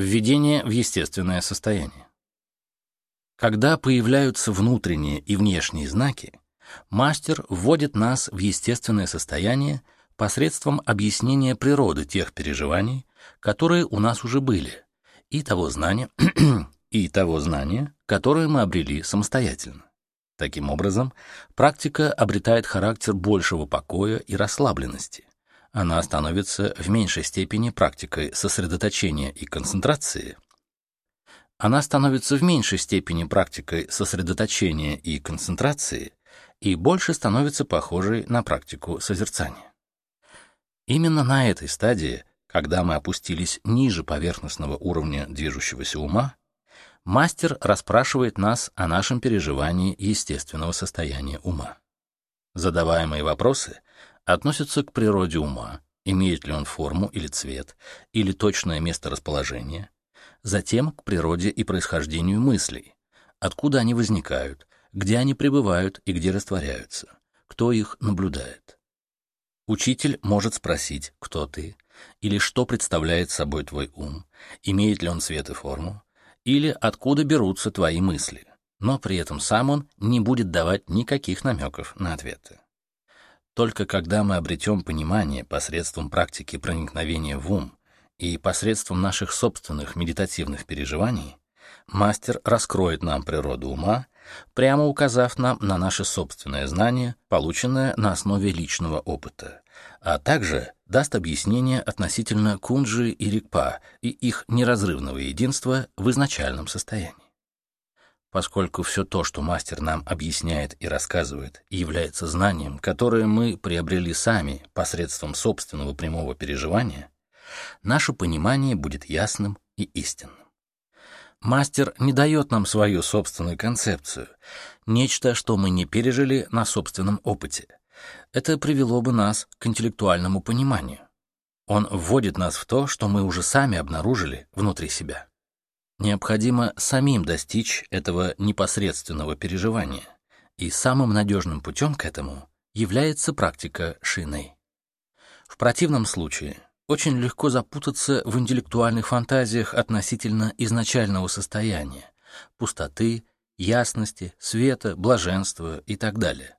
Введение в естественное состояние. Когда появляются внутренние и внешние знаки, мастер вводит нас в естественное состояние посредством объяснения природы тех переживаний, которые у нас уже были, и того знания, и того знания, которое мы обрели самостоятельно. Таким образом, практика обретает характер большего покоя и расслабленности. Она становится в меньшей степени практикой сосредоточения и концентрации. Она становится в меньшей степени практикой сосредоточения и концентрации и больше становится похожей на практику созерцания. Именно на этой стадии, когда мы опустились ниже поверхностного уровня движущегося ума, мастер расспрашивает нас о нашем переживании естественного состояния ума. Задаваемые вопросы относятся к природе ума, имеет ли он форму или цвет, или точное место расположения, затем к природе и происхождению мыслей, откуда они возникают, где они пребывают и где растворяются, кто их наблюдает. Учитель может спросить, кто ты, или что представляет собой твой ум, имеет ли он цвет и форму, или откуда берутся твои мысли, но при этом сам он не будет давать никаких намеков на ответы. Только когда мы обретем понимание посредством практики проникновения в ум и посредством наших собственных медитативных переживаний, мастер раскроет нам природу ума прямо указав нам на наше собственное знание, полученное на основе личного опыта, а также даст объяснение относительно кунджи и рикпа и их неразрывного единства в изначальном состоянии. Поскольку все то, что мастер нам объясняет и рассказывает, является знанием, которое мы приобрели сами посредством собственного прямого переживания, наше понимание будет ясным и истинным. Мастер не дает нам свою собственную концепцию, нечто, что мы не пережили на собственном опыте. Это привело бы нас к интеллектуальному пониманию. Он вводит нас в то, что мы уже сами обнаружили внутри себя. Необходимо самим достичь этого непосредственного переживания, и самым надежным путем к этому является практика шины. В противном случае очень легко запутаться в интеллектуальных фантазиях относительно изначального состояния, пустоты, ясности, света, блаженства и так далее.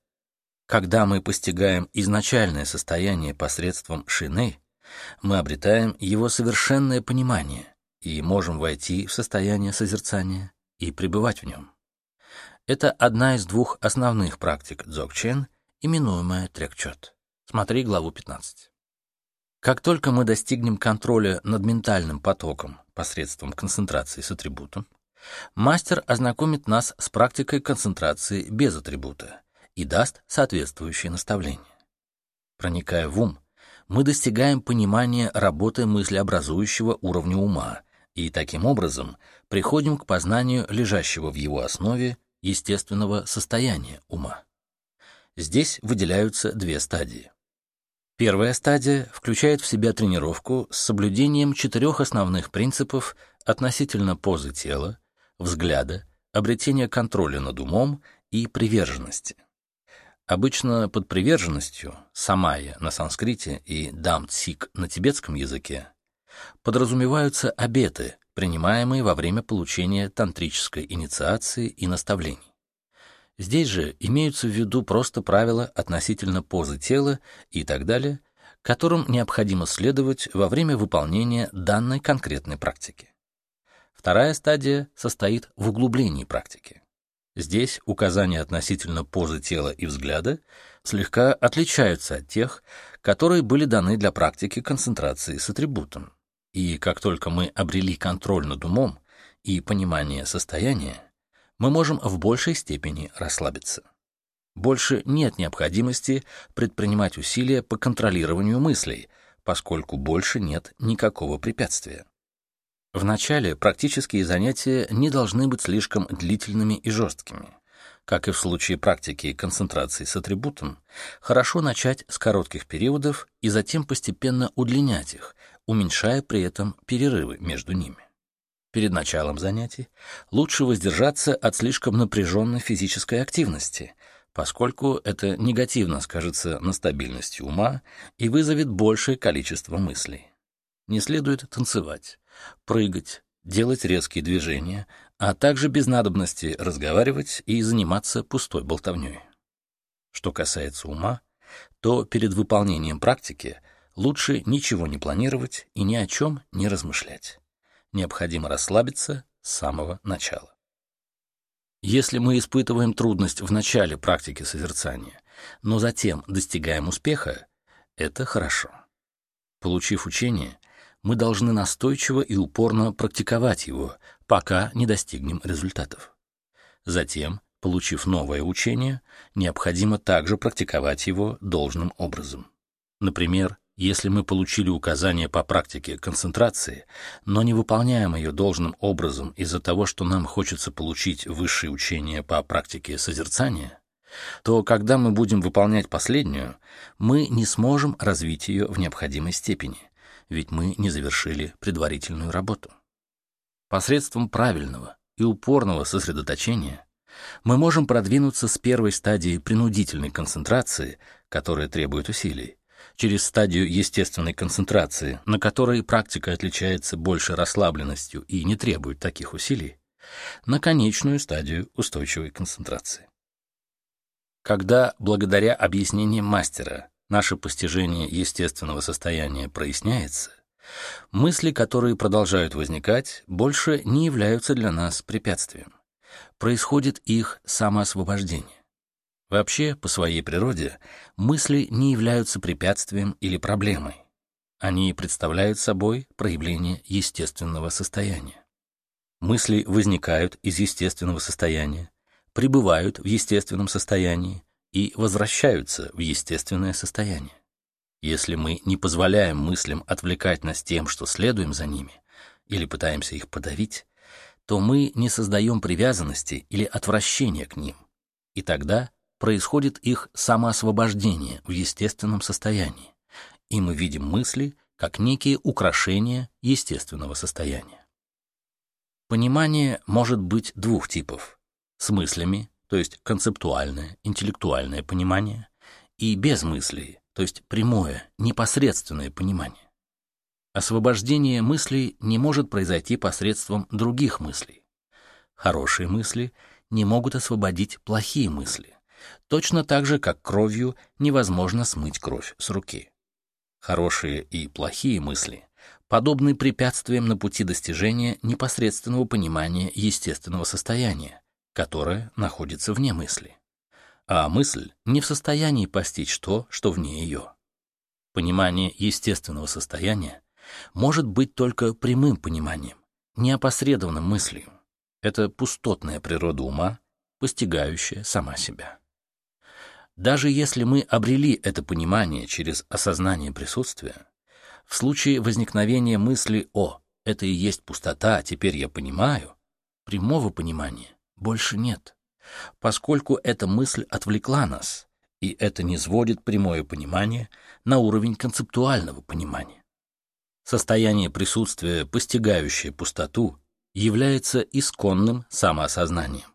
Когда мы постигаем изначальное состояние посредством шины, мы обретаем его совершенное понимание и можем войти в состояние созерцания и пребывать в нем. Это одна из двух основных практик дзогчен, именуемая трекчот. Смотри главу 15. Как только мы достигнем контроля над ментальным потоком посредством концентрации с атрибутом, мастер ознакомит нас с практикой концентрации без атрибута и даст соответствующие наставления. Проникая в ум, мы достигаем понимания работы мыслеобразующего уровня ума и таким образом приходим к познанию лежащего в его основе естественного состояния ума. Здесь выделяются две стадии. Первая стадия включает в себя тренировку с соблюдением четырех основных принципов относительно позы тела, взгляда, обретения контроля над умом и приверженности. Обычно под приверженностью самая на санскрите и дамцик на тибетском языке подразумеваются обеты, принимаемые во время получения тантрической инициации и наставлений. Здесь же имеются в виду просто правила относительно позы тела и так далее, которым необходимо следовать во время выполнения данной конкретной практики. Вторая стадия состоит в углублении практики. Здесь указания относительно позы тела и взгляда слегка отличаются от тех, которые были даны для практики концентрации с атрибутом. И как только мы обрели контроль над умом и понимание состояния, мы можем в большей степени расслабиться. Больше нет необходимости предпринимать усилия по контролированию мыслей, поскольку больше нет никакого препятствия. Вначале практические занятия не должны быть слишком длительными и жесткими. Как и в случае практики концентрации с атрибутом, хорошо начать с коротких периодов и затем постепенно удлинять их, уменьшая при этом перерывы между ними. Перед началом занятий лучше воздержаться от слишком напряженной физической активности, поскольку это негативно скажется на стабильности ума и вызовет большее количество мыслей. Не следует танцевать, прыгать, делать резкие движения, а также без надобности разговаривать и заниматься пустой болтовней. Что касается ума, то перед выполнением практики лучше ничего не планировать и ни о чем не размышлять. Необходимо расслабиться с самого начала. Если мы испытываем трудность в начале практики созерцания, но затем достигаем успеха, это хорошо. Получив учение, мы должны настойчиво и упорно практиковать его, пока не достигнем результатов. Затем, получив новое учение, необходимо также практиковать его должным образом. Например, если мы получили указание по практике концентрации, но не выполняем ее должным образом из-за того, что нам хочется получить высшее учение по практике созерцания, то когда мы будем выполнять последнюю, мы не сможем развить ее в необходимой степени, ведь мы не завершили предварительную работу. Посредством правильного и упорного сосредоточения мы можем продвинуться с первой стадии принудительной концентрации, которая требует усилий, через стадию естественной концентрации, на которой практика отличается больше расслабленностью и не требует таких усилий, на конечную стадию устойчивой концентрации. Когда, благодаря объяснениям мастера, наше постижение естественного состояния проясняется, мысли, которые продолжают возникать, больше не являются для нас препятствием. Происходит их самоосвобождение. Вообще, по своей природе, мысли не являются препятствием или проблемой. Они представляют собой проявление естественного состояния. Мысли возникают из естественного состояния, пребывают в естественном состоянии и возвращаются в естественное состояние. Если мы не позволяем мыслям отвлекать нас тем, что следуем за ними, или пытаемся их подавить, то мы не создаем привязанности или отвращения к ним, и тогда происходит их самоосвобождение в естественном состоянии, и мы видим мысли как некие украшения естественного состояния. Понимание может быть двух типов – с мыслями, то есть концептуальное, интеллектуальное понимание, и без мыслей, то есть прямое, непосредственное понимание. Освобождение мыслей не может произойти посредством других мыслей. Хорошие мысли не могут освободить плохие мысли, точно так же, как кровью невозможно смыть кровь с руки. Хорошие и плохие мысли подобны препятствиям на пути достижения непосредственного понимания естественного состояния, которое находится вне мысли. А мысль не в состоянии постичь то, что вне ее. Понимание естественного состояния может быть только прямым пониманием, неопосредованным мыслью. Это пустотная природа ума, постигающая сама себя. Даже если мы обрели это понимание через осознание присутствия, в случае возникновения мысли «О, это и есть пустота, теперь я понимаю», прямого понимания больше нет, поскольку эта мысль отвлекла нас, и это не сводит прямое понимание на уровень концептуального понимания. Состояние присутствия, постигающее пустоту, является исконным самоосознанием.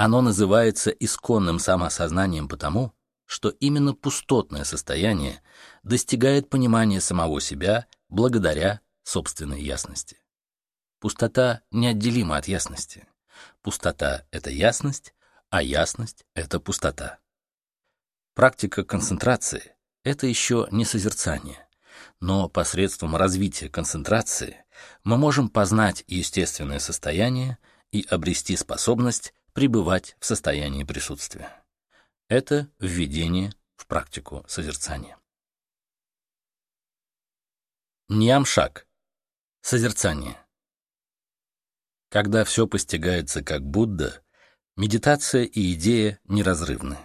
Оно называется исконным самоосознанием потому, что именно пустотное состояние достигает понимания самого себя благодаря собственной ясности. Пустота неотделима от ясности. Пустота — это ясность, а ясность — это пустота. Практика концентрации — это еще не созерцание но посредством развития концентрации мы можем познать естественное состояние и обрести способность пребывать в состоянии присутствия. Это введение в практику созерцания. Ньямшак. Созерцание. Когда все постигается как Будда, медитация и идея неразрывны.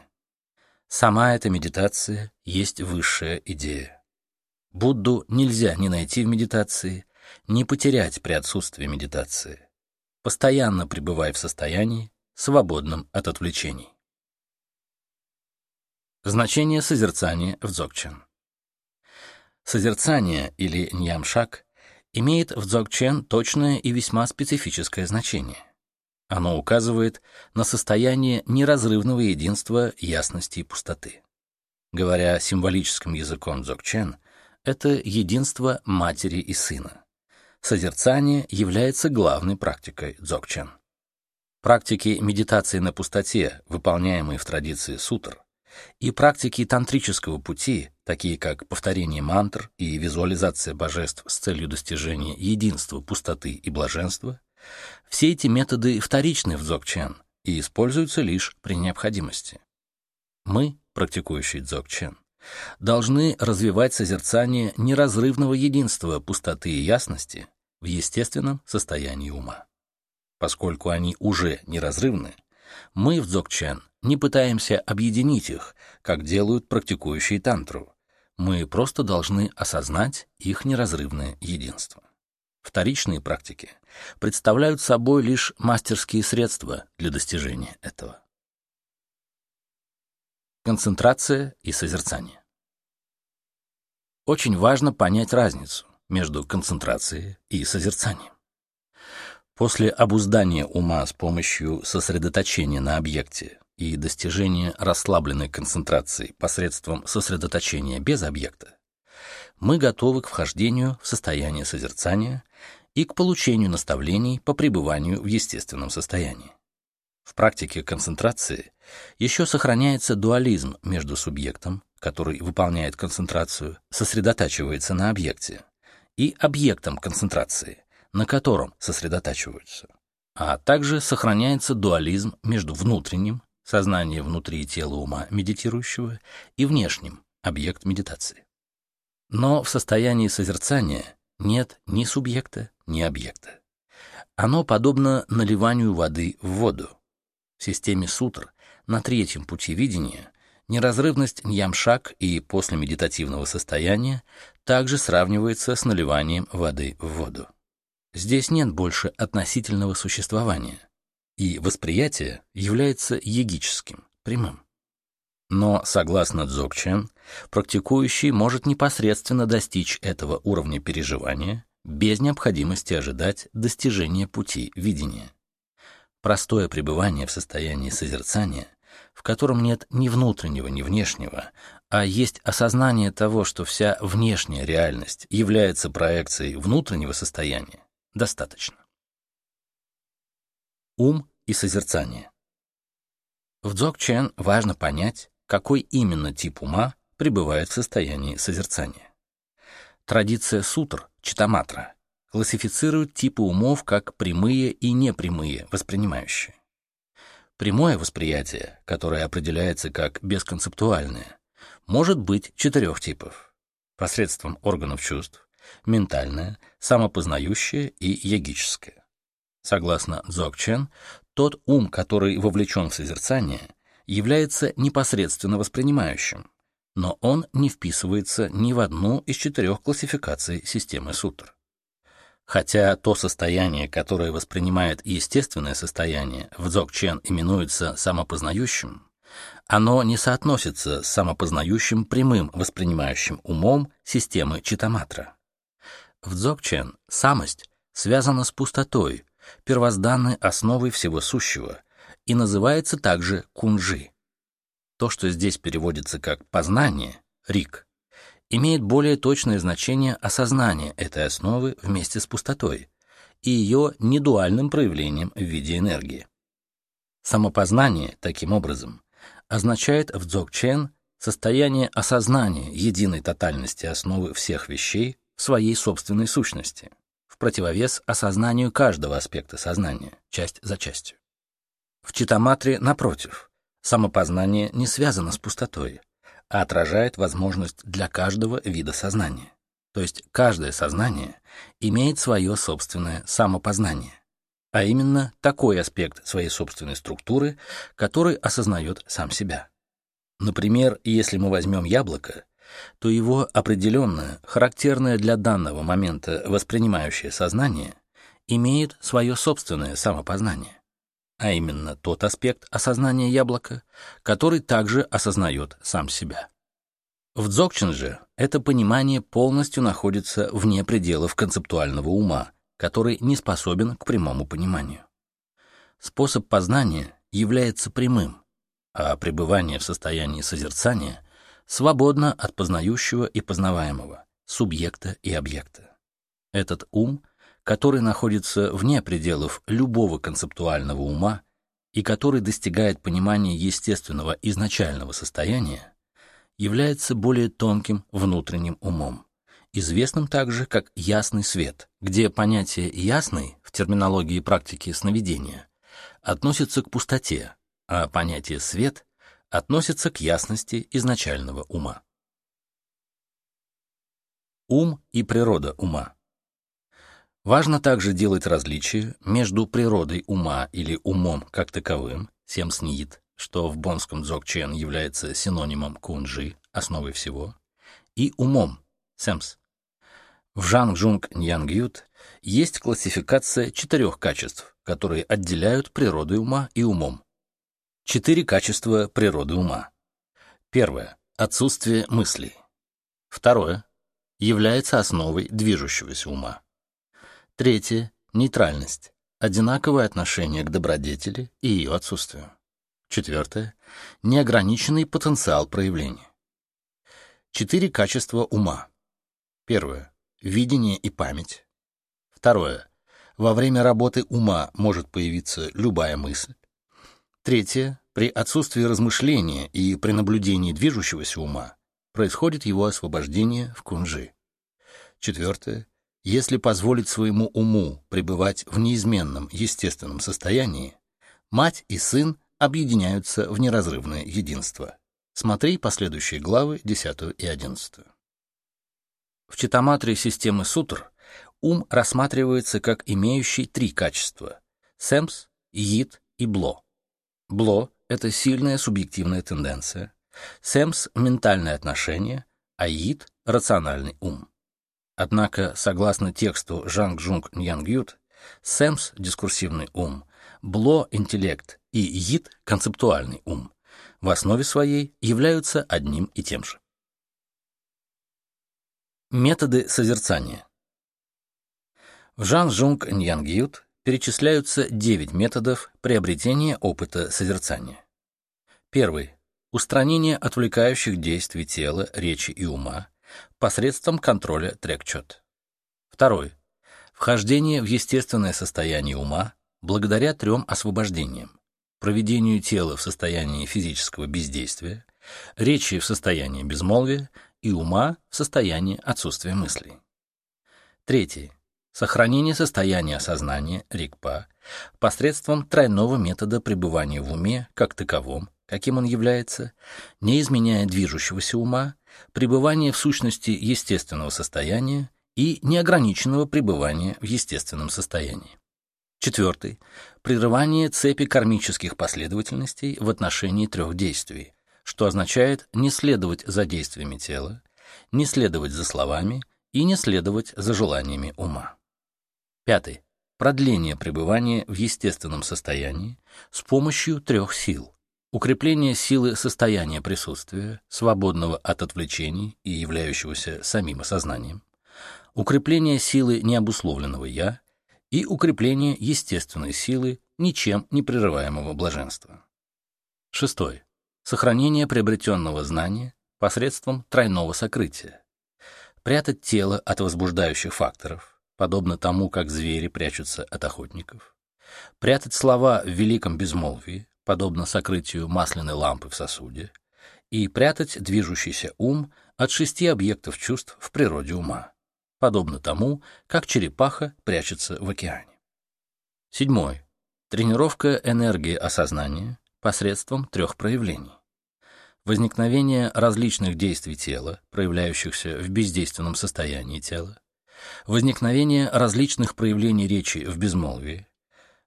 Сама эта медитация есть высшая идея. Будду нельзя ни найти в медитации, ни потерять при отсутствии медитации. Постоянно пребывай в состоянии, свободном от отвлечений. Значение созерцания в дзогчен. Созерцание или ньямшак имеет в дзогчен точное и весьма специфическое значение. Оно указывает на состояние неразрывного единства ясности и пустоты. Говоря символическим языком дзогчен, это единство матери и сына, созерцание является главной практикой дзогчен. Практики медитации на пустоте, выполняемые в традиции сутр, и практики тантрического пути, такие как повторение мантр и визуализация божеств с целью достижения единства, пустоты и блаженства, все эти методы вторичны в дзогчен и используются лишь при необходимости. Мы, практикующие дзогчен, должны развивать созерцание неразрывного единства пустоты и ясности в естественном состоянии ума. Поскольку они уже неразрывны, мы в дзогчен не пытаемся объединить их, как делают практикующие тантру. Мы просто должны осознать их неразрывное единство. Вторичные практики представляют собой лишь мастерские средства для достижения этого. Концентрация и созерцание. Очень важно понять разницу между концентрацией и созерцанием. После обуздания ума с помощью сосредоточения на объекте и достижения расслабленной концентрации посредством сосредоточения без объекта, мы готовы к вхождению в состояние созерцания и к получению наставлений по пребыванию в естественном состоянии. В практике концентрации еще сохраняется дуализм между субъектом, который выполняет концентрацию, сосредотачивается на объекте, и объектом концентрации, на котором сосредотачиваются. А также сохраняется дуализм между внутренним, сознание внутри тела ума медитирующего, и внешним, объект медитации. Но в состоянии созерцания нет ни субъекта, ни объекта. Оно подобно наливанию воды в воду, в системе сутр на третьем пути видения неразрывность ньямшак и после медитативного состояния также сравнивается с наливанием воды в воду. Здесь нет больше относительного существования, и восприятие является егическим, прямым. Но, согласно Дзогчен, практикующий может непосредственно достичь этого уровня переживания без необходимости ожидать достижения пути видения. Простое пребывание в состоянии созерцания, в котором нет ни внутреннего, ни внешнего, а есть осознание того, что вся внешняя реальность является проекцией внутреннего состояния, достаточно. Ум и созерцание. В Дзогчен важно понять, какой именно тип ума пребывает в состоянии созерцания. Традиция сутр, читаматра, классифицируют типы умов как прямые и непрямые воспринимающие. Прямое восприятие, которое определяется как бесконцептуальное, может быть четырех типов. Посредством органов чувств, ментальное, самопознающее и ягическое. Согласно Дзогчен, тот ум, который вовлечен в созерцание, является непосредственно воспринимающим, но он не вписывается ни в одну из четырех классификаций системы сутр. Хотя то состояние, которое воспринимает естественное состояние, в дзогчен именуется самопознающим, оно не соотносится с самопознающим прямым воспринимающим умом системы читаматра. В дзогчен самость связана с пустотой, первозданной основой всего сущего, и называется также кунжи. То, что здесь переводится как «познание», рик, имеет более точное значение осознания этой основы вместе с пустотой и ее недуальным проявлением в виде энергии. Самопознание, таким образом, означает в дзогчен состояние осознания единой тотальности основы всех вещей своей собственной сущности, в противовес осознанию каждого аспекта сознания, часть за частью. В читаматре, напротив, самопознание не связано с пустотой, а отражает возможность для каждого вида сознания. То есть каждое сознание имеет свое собственное самопознание, а именно такой аспект своей собственной структуры, который осознает сам себя. Например, если мы возьмем яблоко, то его определенное, характерное для данного момента воспринимающее сознание имеет свое собственное самопознание а именно тот аспект осознания яблока, который также осознает сам себя. В дзогчин же это понимание полностью находится вне пределов концептуального ума, который не способен к прямому пониманию. Способ познания является прямым, а пребывание в состоянии созерцания свободно от познающего и познаваемого, субъекта и объекта. Этот ум который находится вне пределов любого концептуального ума и который достигает понимания естественного изначального состояния, является более тонким внутренним умом, известным также как ясный свет, где понятие «ясный» в терминологии практики сновидения относится к пустоте, а понятие «свет» относится к ясности изначального ума. Ум и природа ума. Важно также делать различие между природой ума или умом как таковым, семснит, что в бонском дзогчен является синонимом кунжи, основой всего, и умом, сэмс. В Жанг-Джунг Ньянгют есть классификация четырех качеств, которые отделяют природу ума и умом. Четыре качества природы ума. Первое — отсутствие мыслей. Второе — является основой движущегося ума. Третье — нейтральность, одинаковое отношение к добродетели и ее отсутствию. Четвертое — неограниченный потенциал проявления. Четыре качества ума. Первое — видение и память. Второе — во время работы ума может появиться любая мысль. Третье — при отсутствии размышления и при наблюдении движущегося ума происходит его освобождение в кунжи. Четвертое если позволить своему уму пребывать в неизменном естественном состоянии, мать и сын объединяются в неразрывное единство. Смотри последующие главы 10 и 11. В читтаматре системы сутр ум рассматривается как имеющий три качества — сэмс, йит и бло. Бло — это сильная субъективная тенденция, сэмс — ментальное отношение, а йит — рациональный ум. Однако, согласно тексту Жанг Джунг Ньянгют, Сэмс — дискурсивный ум, Бло — интеллект и Йит — концептуальный ум. В основе своей являются одним и тем же. Методы созерцания. В Жан Жунг Ньянгют перечисляются 9 методов приобретения опыта созерцания. Первый — устранение отвлекающих действий тела, речи и ума, посредством контроля трекчет. Второй. Вхождение в естественное состояние ума благодаря трем освобождениям. Проведению тела в состоянии физического бездействия, речи в состоянии безмолвия и ума в состоянии отсутствия мыслей. Третий. Сохранение состояния сознания, рикпа, посредством тройного метода пребывания в уме как таковом, каким он является, не изменяя движущегося ума, пребывание в сущности естественного состояния и неограниченного пребывания в естественном состоянии. Четвертый. Прерывание цепи кармических последовательностей в отношении трех действий, что означает не следовать за действиями тела, не следовать за словами и не следовать за желаниями ума. Пятый. Продление пребывания в естественном состоянии с помощью трех сил Укрепление силы состояния присутствия, свободного от отвлечений и являющегося самим осознанием, укрепление силы необусловленного «я» и укрепление естественной силы ничем не прерываемого блаженства. Шестой. Сохранение приобретенного знания посредством тройного сокрытия. Прятать тело от возбуждающих факторов, подобно тому, как звери прячутся от охотников. Прятать слова в великом безмолвии, подобно сокрытию масляной лампы в сосуде, и прятать движущийся ум от шести объектов чувств в природе ума, подобно тому, как черепаха прячется в океане. Седьмой. Тренировка энергии осознания посредством трех проявлений. Возникновение различных действий тела, проявляющихся в бездейственном состоянии тела, возникновение различных проявлений речи в безмолвии,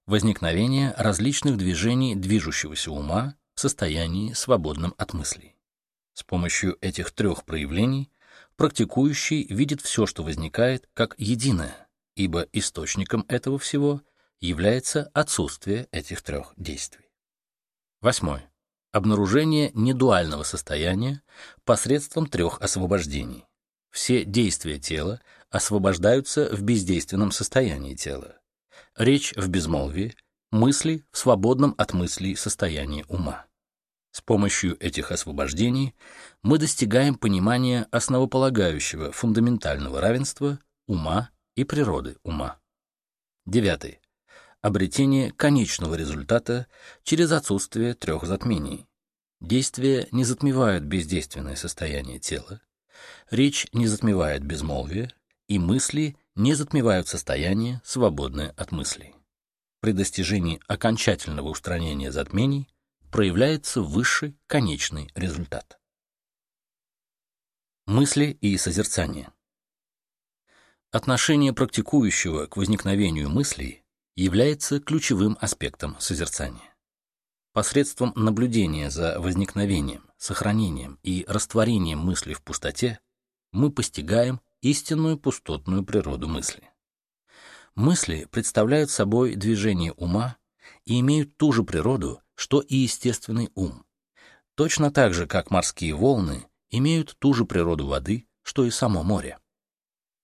возникновение различных движений движущегося ума в состоянии, свободном от мыслей. С помощью этих трех проявлений практикующий видит все, что возникает, как единое, ибо источником этого всего является отсутствие этих трех действий. Восьмой. Обнаружение недуального состояния посредством трех освобождений. Все действия тела освобождаются в бездейственном состоянии тела речь в безмолвии, мысли в свободном от мыслей состоянии ума. С помощью этих освобождений мы достигаем понимания основополагающего фундаментального равенства ума и природы ума. Девятый. Обретение конечного результата через отсутствие трех затмений. Действия не затмевают бездейственное состояние тела, речь не затмевает безмолвие, и мысли не затмевают состояние, свободное от мыслей. При достижении окончательного устранения затмений проявляется высший конечный результат. Мысли и созерцание. Отношение практикующего к возникновению мыслей является ключевым аспектом созерцания. Посредством наблюдения за возникновением, сохранением и растворением мысли в пустоте мы постигаем истинную пустотную природу мысли. Мысли представляют собой движение ума и имеют ту же природу, что и естественный ум. Точно так же, как морские волны имеют ту же природу воды, что и само море.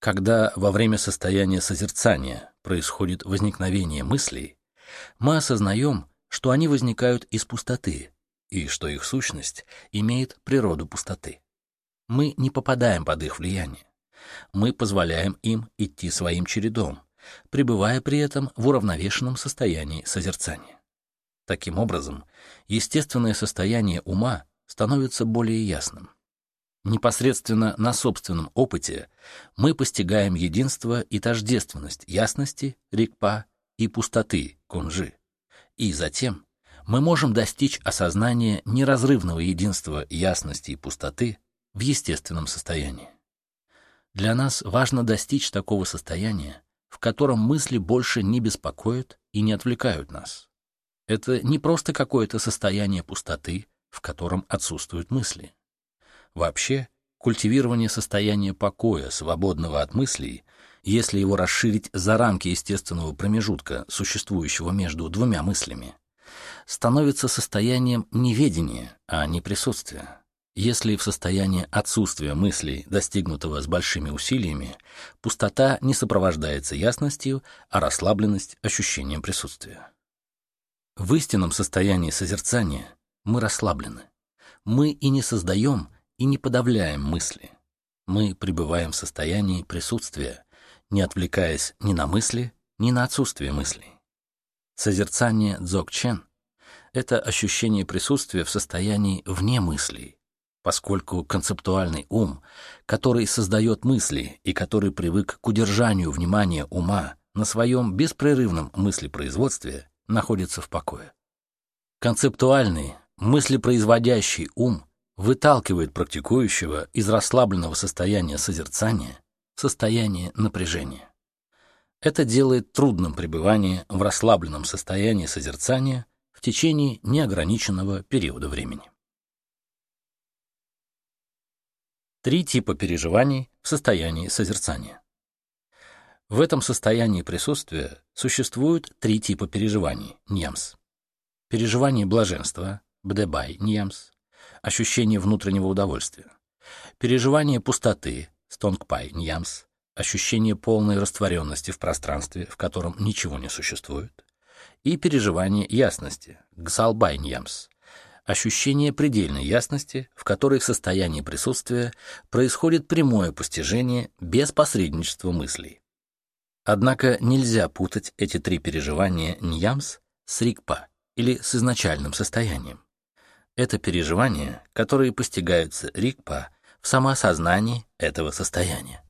Когда во время состояния созерцания происходит возникновение мыслей, мы осознаем, что они возникают из пустоты и что их сущность имеет природу пустоты. Мы не попадаем под их влияние. Мы позволяем им идти своим чередом, пребывая при этом в уравновешенном состоянии созерцания. Таким образом, естественное состояние ума становится более ясным. Непосредственно на собственном опыте мы постигаем единство и тождественность ясности, рикпа и пустоты, кунжи. И затем мы можем достичь осознания неразрывного единства ясности и пустоты в естественном состоянии. Для нас важно достичь такого состояния, в котором мысли больше не беспокоят и не отвлекают нас. Это не просто какое-то состояние пустоты, в котором отсутствуют мысли. Вообще, культивирование состояния покоя, свободного от мыслей, если его расширить за рамки естественного промежутка, существующего между двумя мыслями, становится состоянием неведения, а не присутствия. Если в состоянии отсутствия мыслей, достигнутого с большими усилиями, пустота не сопровождается ясностью, а расслабленность — ощущением присутствия. В истинном состоянии созерцания мы расслаблены. Мы и не создаем, и не подавляем мысли. Мы пребываем в состоянии присутствия, не отвлекаясь ни на мысли, ни на отсутствие мыслей. Созерцание дзогчен — это ощущение присутствия в состоянии вне мыслей, поскольку концептуальный ум, который создает мысли и который привык к удержанию внимания ума на своем беспрерывном мыслепроизводстве, находится в покое. Концептуальный, мыслепроизводящий ум выталкивает практикующего из расслабленного состояния созерцания в состояние напряжения. Это делает трудным пребывание в расслабленном состоянии созерцания в течение неограниченного периода времени. Три типа переживаний в состоянии созерцания. В этом состоянии присутствия существуют три типа переживаний – ньямс. Переживание блаженства – бдебай ньямс, ощущение внутреннего удовольствия. Переживание пустоты, стонгпай, ньямс, ощущение полной растворенности в пространстве, в котором ничего не существует. И переживание ясности, гсалбай, ньямс, ощущение предельной ясности, в которой в состоянии присутствия происходит прямое постижение без посредничества мыслей. Однако нельзя путать эти три переживания ньямс с рикпа или с изначальным состоянием. Это переживания, которые постигаются Рикпа в самоосознании этого состояния.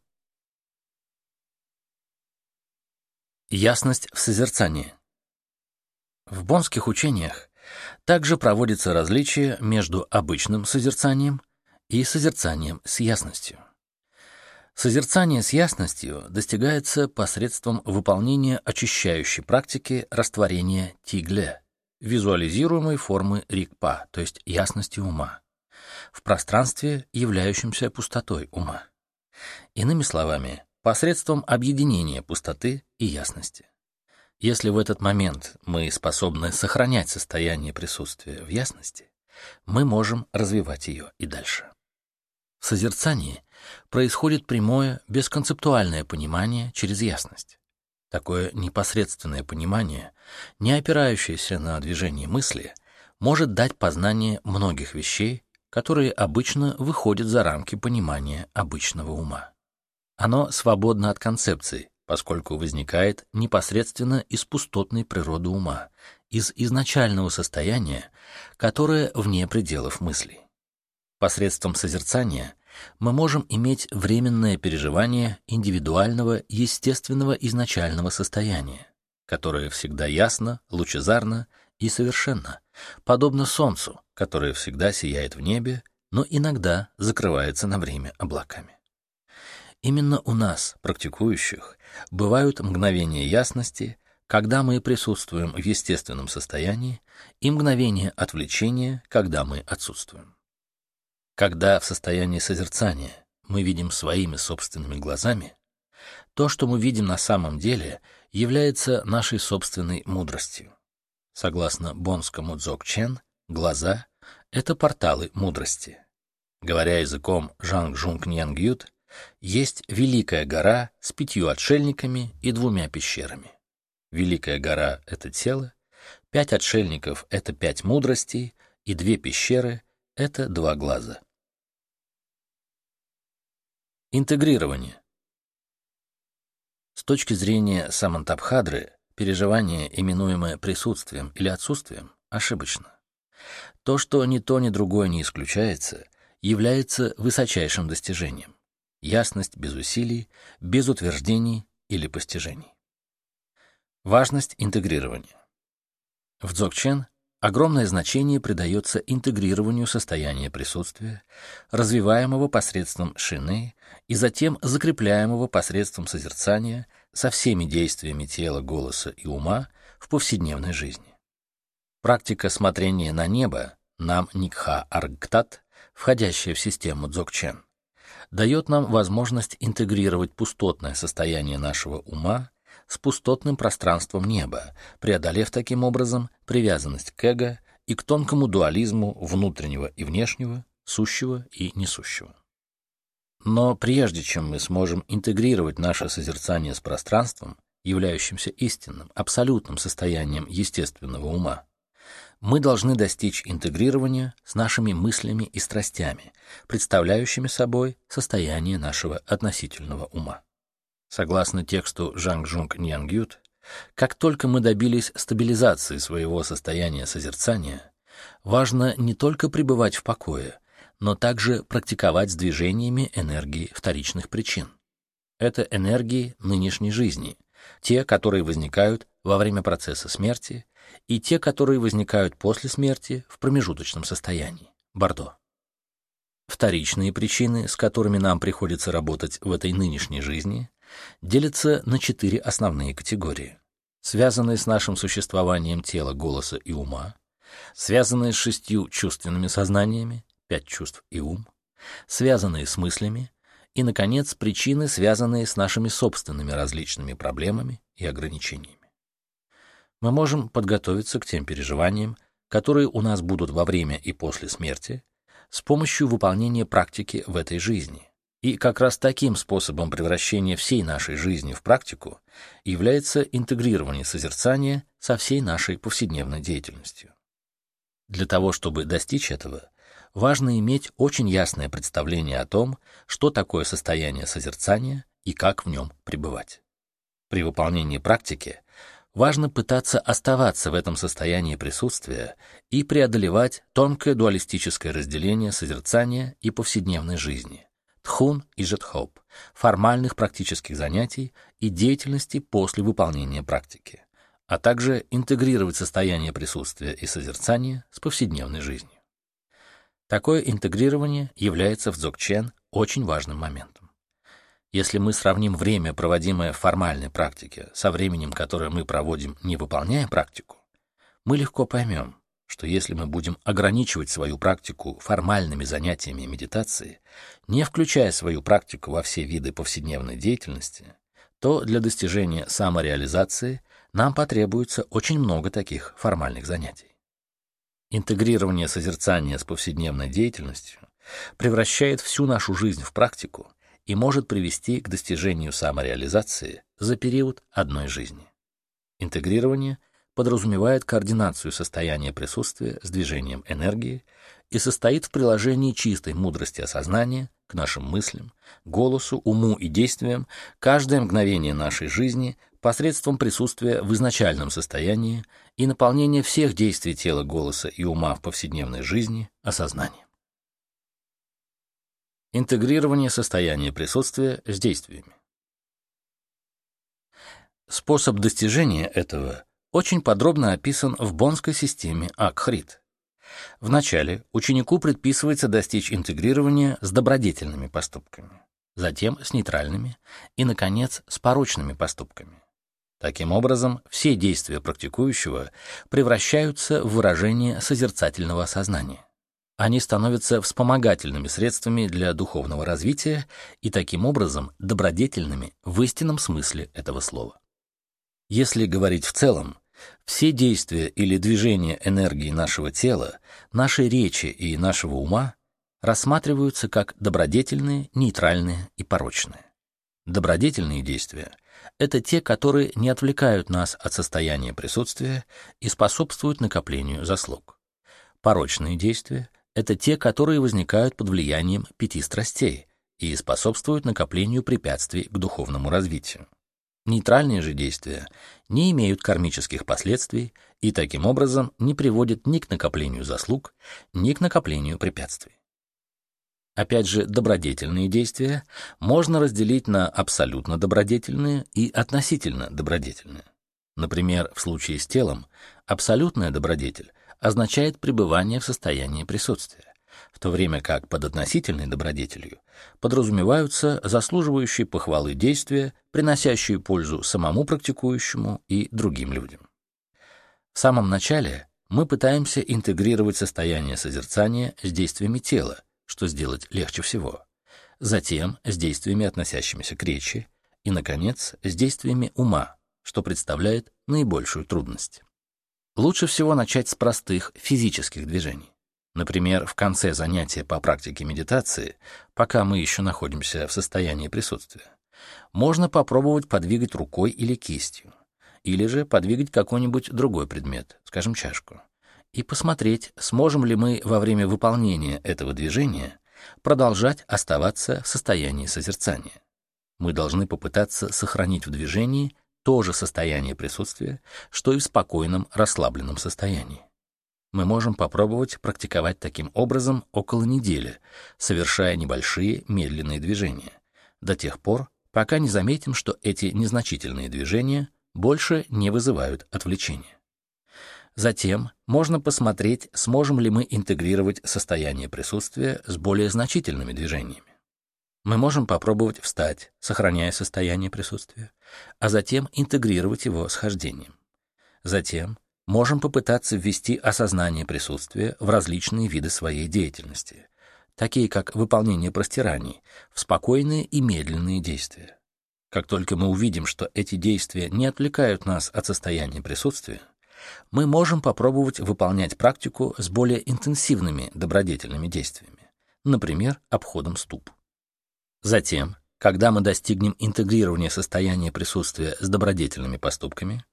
Ясность в созерцании. В бонских учениях также проводится различие между обычным созерцанием и созерцанием с ясностью. Созерцание с ясностью достигается посредством выполнения очищающей практики растворения тигле, визуализируемой формы рикпа, то есть ясности ума, в пространстве, являющемся пустотой ума. Иными словами, посредством объединения пустоты и ясности. Если в этот момент мы способны сохранять состояние присутствия в ясности, мы можем развивать ее и дальше. В созерцании происходит прямое, бесконцептуальное понимание через ясность. Такое непосредственное понимание, не опирающееся на движение мысли, может дать познание многих вещей, которые обычно выходят за рамки понимания обычного ума. Оно свободно от концепций, поскольку возникает непосредственно из пустотной природы ума, из изначального состояния, которое вне пределов мыслей. Посредством созерцания мы можем иметь временное переживание индивидуального, естественного изначального состояния, которое всегда ясно, лучезарно и совершенно, подобно солнцу, которое всегда сияет в небе, но иногда закрывается на время облаками. Именно у нас, практикующих, бывают мгновения ясности, когда мы присутствуем в естественном состоянии, и мгновения отвлечения, когда мы отсутствуем. Когда в состоянии созерцания мы видим своими собственными глазами, то, что мы видим на самом деле, является нашей собственной мудростью. Согласно бонскому Дзогчен, глаза — это порталы мудрости. Говоря языком Жанг Жунг Ньянгют, есть Великая гора с пятью отшельниками и двумя пещерами. Великая гора — это тело, пять отшельников — это пять мудростей, и две пещеры — это два глаза. Интегрирование. С точки зрения Самантабхадры, переживание, именуемое присутствием или отсутствием, ошибочно. То, что ни то, ни другое не исключается, является высочайшим достижением. Ясность без усилий, без утверждений или постижений. Важность интегрирования. В Дзогчен огромное значение придается интегрированию состояния присутствия, развиваемого посредством шины и затем закрепляемого посредством созерцания со всеми действиями тела, голоса и ума в повседневной жизни. Практика смотрения на небо, нам Никха Аргтат, входящая в систему Дзогчен, дает нам возможность интегрировать пустотное состояние нашего ума с пустотным пространством неба, преодолев таким образом привязанность к эго и к тонкому дуализму внутреннего и внешнего, сущего и несущего. Но прежде чем мы сможем интегрировать наше созерцание с пространством, являющимся истинным, абсолютным состоянием естественного ума, мы должны достичь интегрирования с нашими мыслями и страстями, представляющими собой состояние нашего относительного ума. Согласно тексту Жанг Жунг Ньянгют, как только мы добились стабилизации своего состояния созерцания, важно не только пребывать в покое, но также практиковать с движениями энергии вторичных причин. Это энергии нынешней жизни, те, которые возникают во время процесса смерти, и те, которые возникают после смерти в промежуточном состоянии. Бордо. Вторичные причины, с которыми нам приходится работать в этой нынешней жизни, делятся на четыре основные категории. Связанные с нашим существованием тела, голоса и ума, связанные с шестью чувственными сознаниями, пять чувств и ум, связанные с мыслями, и, наконец, причины, связанные с нашими собственными различными проблемами и ограничениями. Мы можем подготовиться к тем переживаниям, которые у нас будут во время и после смерти, с помощью выполнения практики в этой жизни. И как раз таким способом превращения всей нашей жизни в практику является интегрирование созерцания со всей нашей повседневной деятельностью. Для того, чтобы достичь этого, важно иметь очень ясное представление о том, что такое состояние созерцания и как в нем пребывать. При выполнении практики важно пытаться оставаться в этом состоянии присутствия и преодолевать тонкое дуалистическое разделение созерцания и повседневной жизни, тхун и жетхоп, формальных практических занятий и деятельности после выполнения практики, а также интегрировать состояние присутствия и созерцания с повседневной жизнью. Такое интегрирование является в дзогчен очень важным моментом. Если мы сравним время, проводимое в формальной практике, со временем, которое мы проводим, не выполняя практику, мы легко поймем, что если мы будем ограничивать свою практику формальными занятиями медитации, не включая свою практику во все виды повседневной деятельности, то для достижения самореализации нам потребуется очень много таких формальных занятий. Интегрирование созерцания с повседневной деятельностью превращает всю нашу жизнь в практику и может привести к достижению самореализации за период одной жизни. Интегрирование подразумевает координацию состояния присутствия с движением энергии и состоит в приложении чистой мудрости осознания к нашим мыслям, голосу, уму и действиям каждое мгновение нашей жизни посредством присутствия в изначальном состоянии и наполнения всех действий тела, голоса и ума в повседневной жизни осознанием. Интегрирование состояния присутствия с действиями. Способ достижения этого очень подробно описан в бонской системе Акхрит. Вначале ученику предписывается достичь интегрирования с добродетельными поступками, затем с нейтральными и, наконец, с порочными поступками. Таким образом, все действия практикующего превращаются в выражение созерцательного сознания. Они становятся вспомогательными средствами для духовного развития и таким образом добродетельными в истинном смысле этого слова. Если говорить в целом, все действия или движения энергии нашего тела, нашей речи и нашего ума рассматриваются как добродетельные, нейтральные и порочные. Добродетельные действия — это те, которые не отвлекают нас от состояния присутствия и способствуют накоплению заслуг. Порочные действия — это те, которые возникают под влиянием пяти страстей и способствуют накоплению препятствий к духовному развитию. Нейтральные же действия не имеют кармических последствий и таким образом не приводят ни к накоплению заслуг, ни к накоплению препятствий. Опять же, добродетельные действия можно разделить на абсолютно добродетельные и относительно добродетельные. Например, в случае с телом абсолютная добродетель означает пребывание в состоянии присутствия в то время как под относительной добродетелью подразумеваются заслуживающие похвалы действия, приносящие пользу самому практикующему и другим людям. В самом начале мы пытаемся интегрировать состояние созерцания с действиями тела, что сделать легче всего, затем с действиями, относящимися к речи, и, наконец, с действиями ума, что представляет наибольшую трудность. Лучше всего начать с простых физических движений. Например, в конце занятия по практике медитации, пока мы еще находимся в состоянии присутствия, можно попробовать подвигать рукой или кистью, или же подвигать какой-нибудь другой предмет, скажем, чашку, и посмотреть, сможем ли мы во время выполнения этого движения продолжать оставаться в состоянии созерцания. Мы должны попытаться сохранить в движении то же состояние присутствия, что и в спокойном, расслабленном состоянии мы можем попробовать практиковать таким образом около недели, совершая небольшие медленные движения, до тех пор, пока не заметим, что эти незначительные движения больше не вызывают отвлечения. Затем можно посмотреть, сможем ли мы интегрировать состояние присутствия с более значительными движениями. Мы можем попробовать встать, сохраняя состояние присутствия, а затем интегрировать его с хождением. Затем можем попытаться ввести осознание присутствия в различные виды своей деятельности, такие как выполнение простираний, в спокойные и медленные действия. Как только мы увидим, что эти действия не отвлекают нас от состояния присутствия, мы можем попробовать выполнять практику с более интенсивными добродетельными действиями, например, обходом ступ. Затем, когда мы достигнем интегрирования состояния присутствия с добродетельными поступками,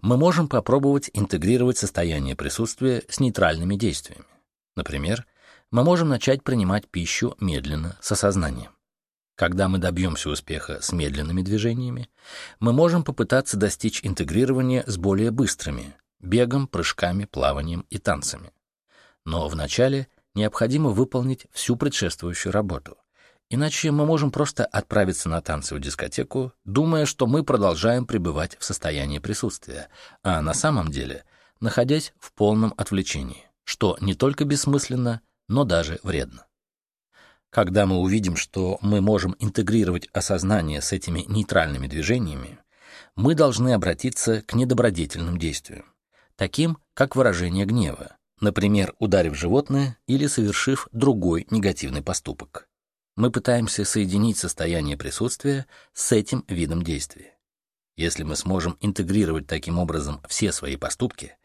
мы можем попробовать интегрировать состояние присутствия с нейтральными действиями. Например, мы можем начать принимать пищу медленно, с осознанием. Когда мы добьемся успеха с медленными движениями, мы можем попытаться достичь интегрирования с более быстрыми – бегом, прыжками, плаванием и танцами. Но вначале необходимо выполнить всю предшествующую работу – Иначе мы можем просто отправиться на танцы в дискотеку, думая, что мы продолжаем пребывать в состоянии присутствия, а на самом деле находясь в полном отвлечении, что не только бессмысленно, но даже вредно. Когда мы увидим, что мы можем интегрировать осознание с этими нейтральными движениями, мы должны обратиться к недобродетельным действиям, таким как выражение гнева, например, ударив животное или совершив другой негативный поступок мы пытаемся соединить состояние присутствия с этим видом действия. Если мы сможем интегрировать таким образом все свои поступки,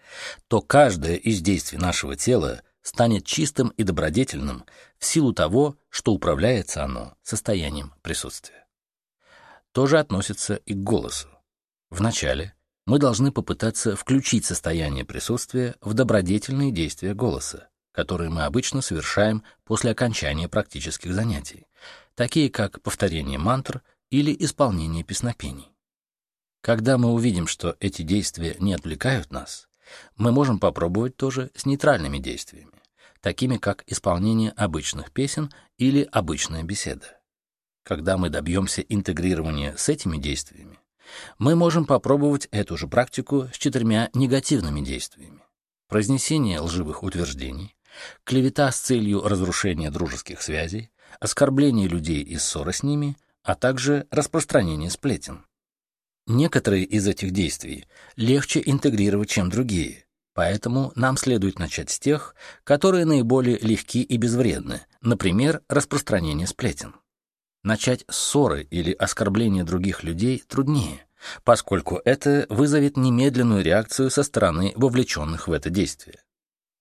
то каждое из действий нашего тела станет чистым и добродетельным в силу того, что управляется оно состоянием присутствия. То же относится и к голосу. Вначале мы должны попытаться включить состояние присутствия в добродетельные действия голоса, которые мы обычно совершаем после окончания практических занятий, такие как повторение мантр или исполнение песнопений. Когда мы увидим, что эти действия не отвлекают нас, мы можем попробовать тоже с нейтральными действиями, такими как исполнение обычных песен или обычная беседа. Когда мы добьемся интегрирования с этими действиями, мы можем попробовать эту же практику с четырьмя негативными действиями. Произнесение лживых утверждений, клевета с целью разрушения дружеских связей, оскорбление людей и ссоры с ними, а также распространение сплетен. Некоторые из этих действий легче интегрировать, чем другие, поэтому нам следует начать с тех, которые наиболее легки и безвредны, например, распространение сплетен. Начать ссоры или оскорбления других людей труднее, поскольку это вызовет немедленную реакцию со стороны вовлеченных в это действие.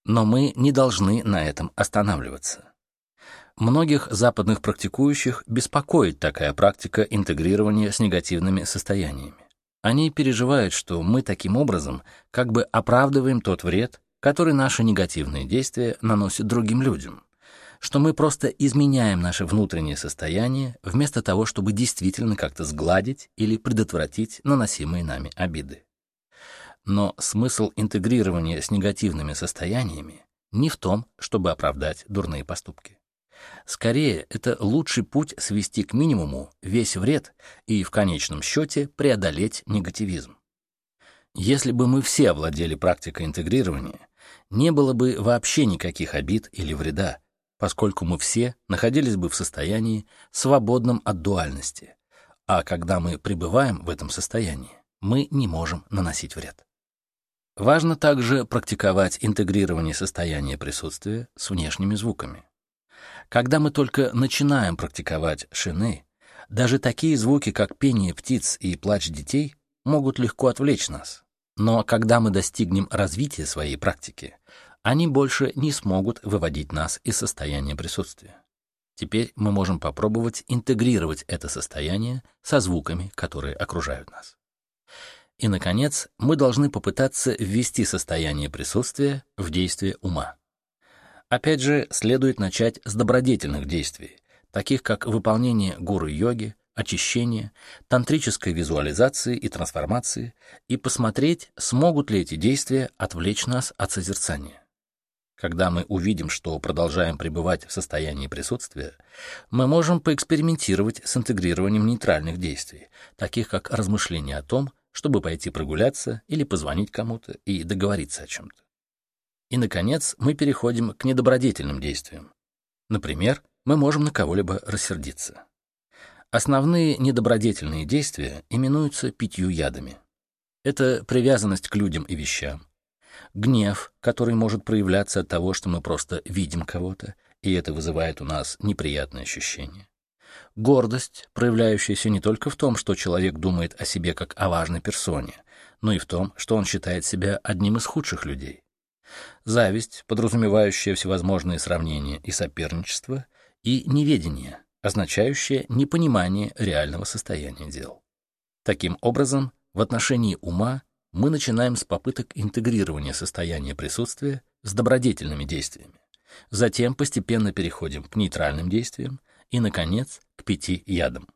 Но мы не должны на этом останавливаться. Многих западных практикующих беспокоит такая практика интегрирования с негативными состояниями. Они переживают, что мы таким образом как бы оправдываем тот вред, который наши негативные действия наносят другим людям, что мы просто изменяем наше внутреннее состояние вместо того, чтобы действительно как-то сгладить или предотвратить наносимые нами обиды. Но смысл интегрирования с негативными состояниями не в том, чтобы оправдать дурные поступки. Скорее, это лучший путь свести к минимуму весь вред и, в конечном счете, преодолеть негативизм. Если бы мы все овладели практикой интегрирования, не было бы вообще никаких обид или вреда, поскольку мы все находились бы в состоянии, свободном от дуальности, а когда мы пребываем в этом состоянии, мы не можем наносить вред. Важно также практиковать интегрирование состояния присутствия с внешними звуками. Когда мы только начинаем практиковать шины, даже такие звуки, как пение птиц и плач детей, могут легко отвлечь нас. Но когда мы достигнем развития своей практики, они больше не смогут выводить нас из состояния присутствия. Теперь мы можем попробовать интегрировать это состояние со звуками, которые окружают нас. И, наконец, мы должны попытаться ввести состояние присутствия в действие ума. Опять же, следует начать с добродетельных действий, таких как выполнение гуру-йоги, очищение, тантрической визуализации и трансформации, и посмотреть, смогут ли эти действия отвлечь нас от созерцания. Когда мы увидим, что продолжаем пребывать в состоянии присутствия, мы можем поэкспериментировать с интегрированием нейтральных действий, таких как размышление о том, чтобы пойти прогуляться или позвонить кому-то и договориться о чем-то. И, наконец, мы переходим к недобродетельным действиям. Например, мы можем на кого-либо рассердиться. Основные недобродетельные действия именуются пятью ядами. Это привязанность к людям и вещам, гнев, который может проявляться от того, что мы просто видим кого-то, и это вызывает у нас неприятные ощущения. Гордость, проявляющаяся не только в том, что человек думает о себе как о важной персоне, но и в том, что он считает себя одним из худших людей. Зависть, подразумевающая всевозможные сравнения и соперничество, и неведение, означающее непонимание реального состояния дел. Таким образом, в отношении ума мы начинаем с попыток интегрирования состояния присутствия с добродетельными действиями. Затем постепенно переходим к нейтральным действиям и, наконец, пяти ядам.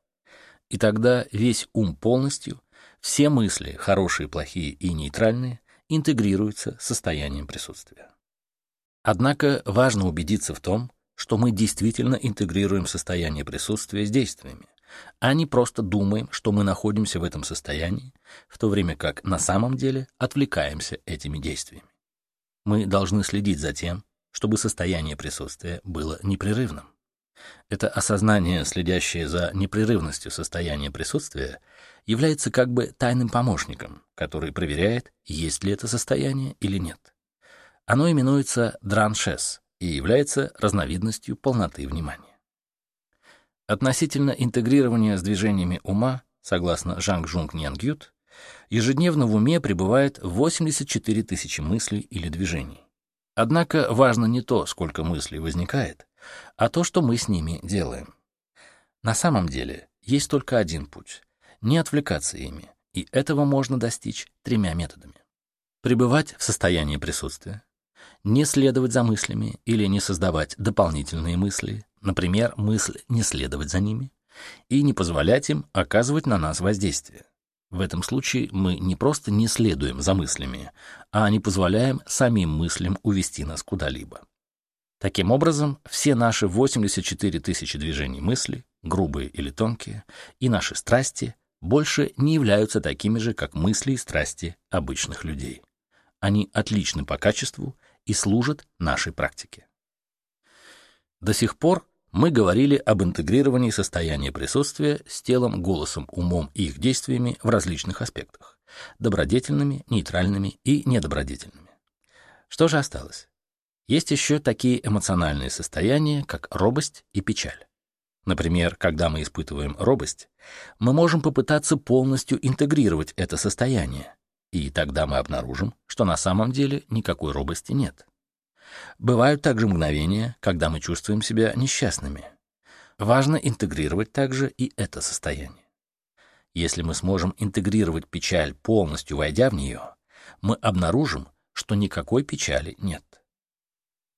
И тогда весь ум полностью, все мысли, хорошие, плохие и нейтральные, интегрируется с состоянием присутствия. Однако важно убедиться в том, что мы действительно интегрируем состояние присутствия с действиями, а не просто думаем, что мы находимся в этом состоянии, в то время как на самом деле отвлекаемся этими действиями. Мы должны следить за тем, чтобы состояние присутствия было непрерывным. Это осознание, следящее за непрерывностью состояния присутствия, является как бы тайным помощником, который проверяет, есть ли это состояние или нет. Оно именуется драншес и является разновидностью полноты внимания. Относительно интегрирования с движениями ума, согласно Жанг Жунг Нянгют, ежедневно в уме пребывает 84 тысячи мыслей или движений. Однако важно не то, сколько мыслей возникает, а то, что мы с ними делаем. На самом деле есть только один путь — не отвлекаться ими, и этого можно достичь тремя методами. Пребывать в состоянии присутствия, не следовать за мыслями или не создавать дополнительные мысли, например, мысль не следовать за ними, и не позволять им оказывать на нас воздействие. В этом случае мы не просто не следуем за мыслями, а не позволяем самим мыслям увести нас куда-либо. Таким образом, все наши 84 тысячи движений мысли, грубые или тонкие, и наши страсти больше не являются такими же, как мысли и страсти обычных людей. Они отличны по качеству и служат нашей практике. До сих пор мы говорили об интегрировании состояния присутствия с телом, голосом, умом и их действиями в различных аспектах – добродетельными, нейтральными и недобродетельными. Что же осталось? Есть еще такие эмоциональные состояния, как робость и печаль. Например, когда мы испытываем робость, мы можем попытаться полностью интегрировать это состояние, и тогда мы обнаружим, что на самом деле никакой робости нет. Бывают также мгновения, когда мы чувствуем себя несчастными. Важно интегрировать также и это состояние. Если мы сможем интегрировать печаль, полностью войдя в нее, мы обнаружим, что никакой печали нет.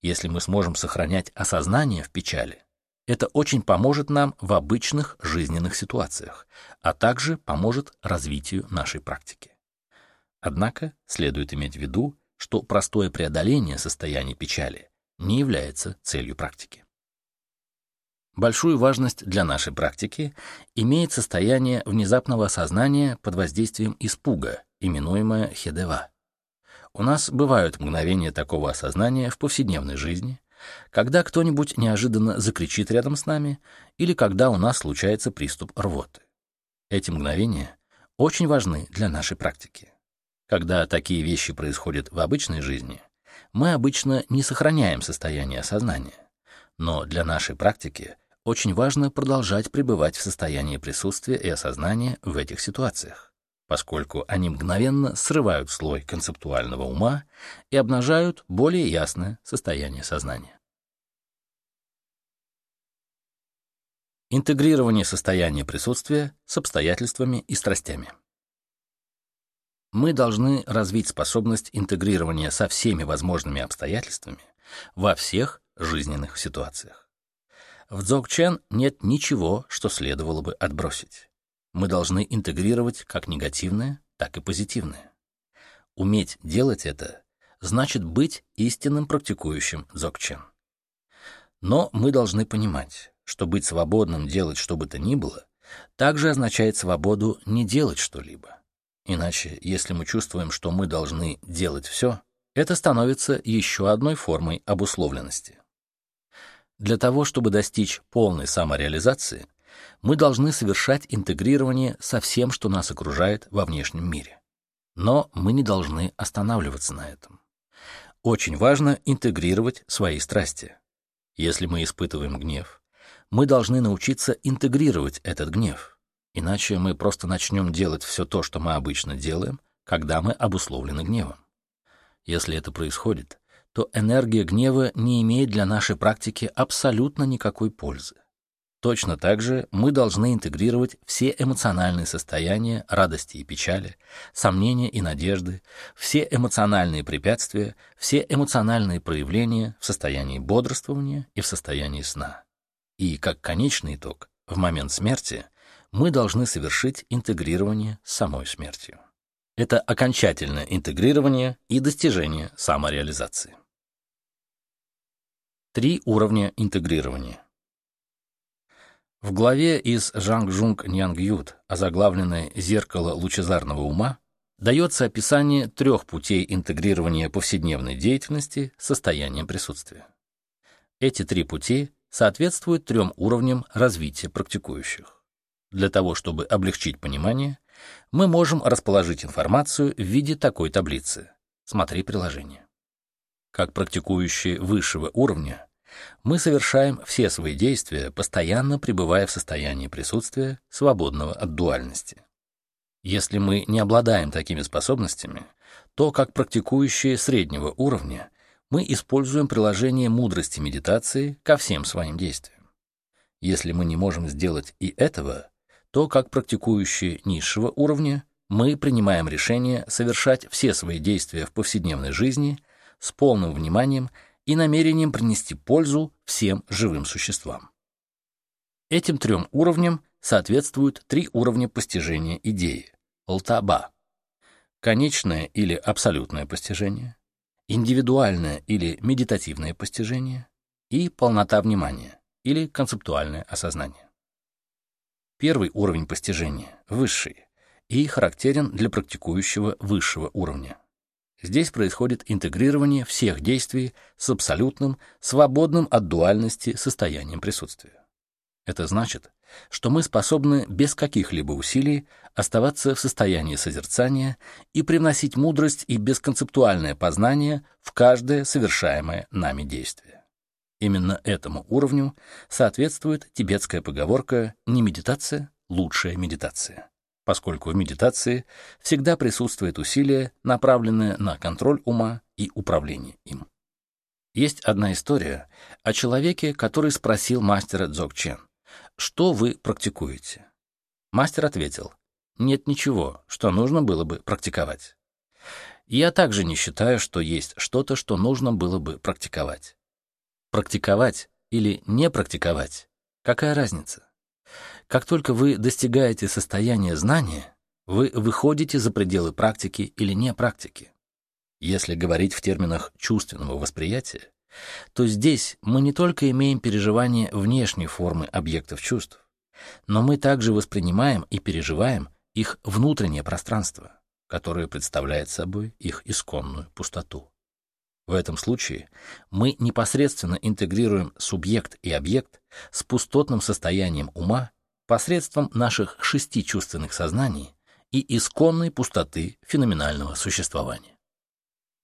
Если мы сможем сохранять осознание в печали, это очень поможет нам в обычных жизненных ситуациях, а также поможет развитию нашей практики. Однако следует иметь в виду, что простое преодоление состояния печали не является целью практики. Большую важность для нашей практики имеет состояние внезапного осознания под воздействием испуга, именуемое хедева. У нас бывают мгновения такого осознания в повседневной жизни, когда кто-нибудь неожиданно закричит рядом с нами или когда у нас случается приступ рвоты. Эти мгновения очень важны для нашей практики. Когда такие вещи происходят в обычной жизни, мы обычно не сохраняем состояние сознания. Но для нашей практики очень важно продолжать пребывать в состоянии присутствия и осознания в этих ситуациях, поскольку они мгновенно срывают слой концептуального ума и обнажают более ясное состояние сознания. Интегрирование состояния присутствия с обстоятельствами и страстями. Мы должны развить способность интегрирования со всеми возможными обстоятельствами во всех жизненных ситуациях. В Дзогчен нет ничего, что следовало бы отбросить. Мы должны интегрировать как негативное, так и позитивное. Уметь делать это значит быть истинным практикующим Дзогчен. Но мы должны понимать, что быть свободным делать что бы то ни было также означает свободу не делать что-либо. Иначе, если мы чувствуем, что мы должны делать все, это становится еще одной формой обусловленности. Для того, чтобы достичь полной самореализации, мы должны совершать интегрирование со всем, что нас окружает во внешнем мире. Но мы не должны останавливаться на этом. Очень важно интегрировать свои страсти. Если мы испытываем гнев, мы должны научиться интегрировать этот гнев. Иначе мы просто начнем делать все то, что мы обычно делаем, когда мы обусловлены гневом. Если это происходит, то энергия гнева не имеет для нашей практики абсолютно никакой пользы. Точно так же мы должны интегрировать все эмоциональные состояния радости и печали, сомнения и надежды, все эмоциональные препятствия, все эмоциональные проявления в состоянии бодрствования и в состоянии сна. И, как конечный итог, в момент смерти мы должны совершить интегрирование с самой смертью. Это окончательное интегрирование и достижение самореализации. Три уровня интегрирования. В главе из Жанг Жунг Нянг Ют, озаглавленной «Зеркало лучезарного ума», дается описание трех путей интегрирования повседневной деятельности состоянием присутствия. Эти три пути соответствуют трем уровням развития практикующих. Для того, чтобы облегчить понимание, мы можем расположить информацию в виде такой таблицы. Смотри приложение. Как практикующие высшего уровня, мы совершаем все свои действия, постоянно пребывая в состоянии присутствия, свободного от дуальности. Если мы не обладаем такими способностями, то как практикующие среднего уровня мы используем приложение мудрости медитации ко всем своим действиям. Если мы не можем сделать и этого, то как практикующие низшего уровня мы принимаем решение совершать все свои действия в повседневной жизни с полным вниманием и намерением принести пользу всем живым существам. Этим трем уровням соответствуют три уровня постижения идеи — лтаба — конечное или абсолютное постижение, индивидуальное или медитативное постижение и полнота внимания или концептуальное осознание. Первый уровень постижения — высший и характерен для практикующего высшего уровня. Здесь происходит интегрирование всех действий с абсолютным, свободным от дуальности состоянием присутствия. Это значит, что мы способны без каких-либо усилий оставаться в состоянии созерцания и привносить мудрость и бесконцептуальное познание в каждое совершаемое нами действие. Именно этому уровню соответствует тибетская поговорка «не медитация, лучшая медитация», поскольку в медитации всегда присутствует усилие, направленное на контроль ума и управление им. Есть одна история о человеке, который спросил мастера Дзогчен, что вы практикуете? Мастер ответил, нет ничего, что нужно было бы практиковать. Я также не считаю, что есть что-то, что нужно было бы практиковать. Практиковать или не практиковать — какая разница? Как только вы достигаете состояния знания, вы выходите за пределы практики или не практики. Если говорить в терминах чувственного восприятия, то здесь мы не только имеем переживание внешней формы объектов чувств, но мы также воспринимаем и переживаем их внутреннее пространство, которое представляет собой их исконную пустоту. В этом случае мы непосредственно интегрируем субъект и объект с пустотным состоянием ума посредством наших шести чувственных сознаний и исконной пустоты феноменального существования.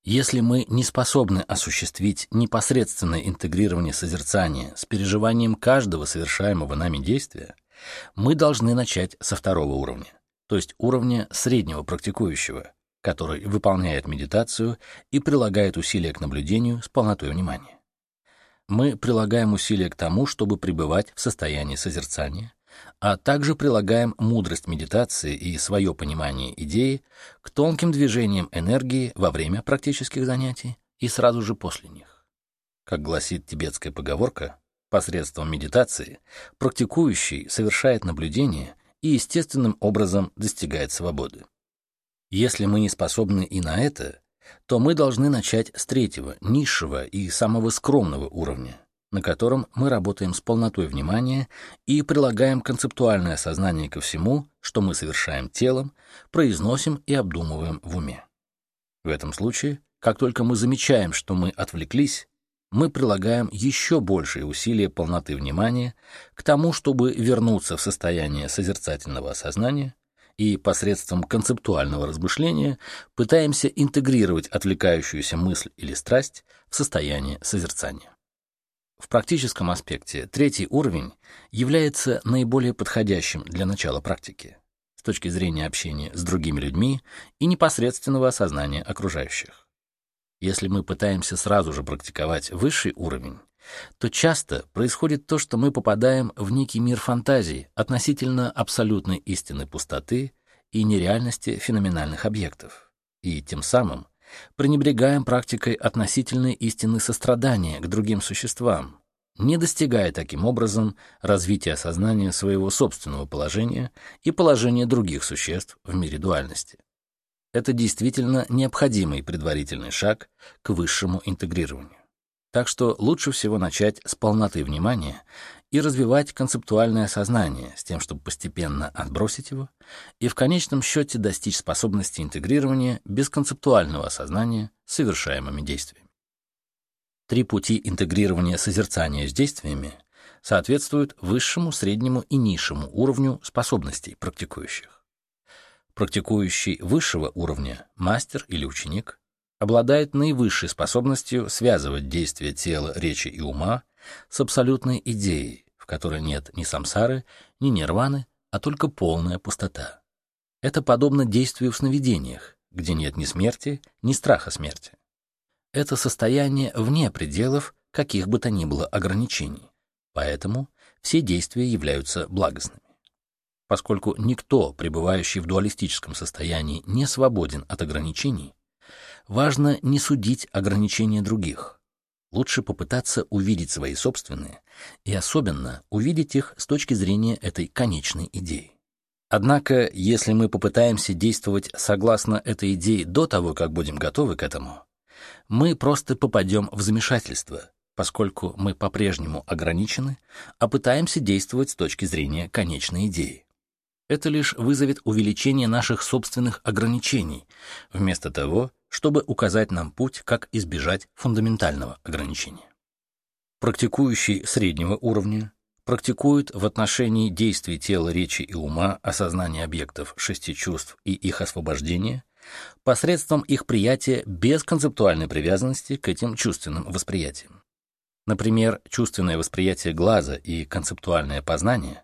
Если мы не способны осуществить непосредственное интегрирование созерцания с переживанием каждого совершаемого нами действия, мы должны начать со второго уровня, то есть уровня среднего практикующего, который выполняет медитацию и прилагает усилия к наблюдению с полнотой внимания. Мы прилагаем усилия к тому, чтобы пребывать в состоянии созерцания, а также прилагаем мудрость медитации и свое понимание идеи к тонким движениям энергии во время практических занятий и сразу же после них. Как гласит тибетская поговорка, посредством медитации практикующий совершает наблюдение и естественным образом достигает свободы. Если мы не способны и на это, то мы должны начать с третьего, низшего и самого скромного уровня, на котором мы работаем с полнотой внимания и прилагаем концептуальное сознание ко всему, что мы совершаем телом, произносим и обдумываем в уме. В этом случае, как только мы замечаем, что мы отвлеклись, мы прилагаем еще большие усилия полноты внимания к тому, чтобы вернуться в состояние созерцательного осознания и посредством концептуального размышления пытаемся интегрировать отвлекающуюся мысль или страсть в состояние созерцания. В практическом аспекте третий уровень является наиболее подходящим для начала практики с точки зрения общения с другими людьми и непосредственного осознания окружающих. Если мы пытаемся сразу же практиковать высший уровень, то часто происходит то, что мы попадаем в некий мир фантазий относительно абсолютной истины пустоты и нереальности феноменальных объектов, и тем самым пренебрегаем практикой относительной истины сострадания к другим существам, не достигая таким образом развития сознания своего собственного положения и положения других существ в мире дуальности. Это действительно необходимый предварительный шаг к высшему интегрированию. Так что лучше всего начать с полноты внимания и развивать концептуальное сознание с тем, чтобы постепенно отбросить его и в конечном счете достичь способности интегрирования без концептуального осознания совершаемыми действиями. Три пути интегрирования созерцания с действиями соответствуют высшему, среднему и низшему уровню способностей практикующих. Практикующий высшего уровня, мастер или ученик, обладает наивысшей способностью связывать действия тела, речи и ума с абсолютной идеей, в которой нет ни самсары, ни нирваны, а только полная пустота. Это подобно действию в сновидениях, где нет ни смерти, ни страха смерти. Это состояние вне пределов каких бы то ни было ограничений, поэтому все действия являются благостными. Поскольку никто, пребывающий в дуалистическом состоянии, не свободен от ограничений, Важно не судить ограничения других. Лучше попытаться увидеть свои собственные и особенно увидеть их с точки зрения этой конечной идеи. Однако, если мы попытаемся действовать согласно этой идее до того, как будем готовы к этому, мы просто попадем в замешательство, поскольку мы по-прежнему ограничены, а пытаемся действовать с точки зрения конечной идеи. Это лишь вызовет увеличение наших собственных ограничений, вместо того, чтобы указать нам путь, как избежать фундаментального ограничения. Практикующий среднего уровня практикует в отношении действий тела, речи и ума осознание объектов шести чувств и их освобождение посредством их приятия без концептуальной привязанности к этим чувственным восприятиям. Например, чувственное восприятие глаза и концептуальное познание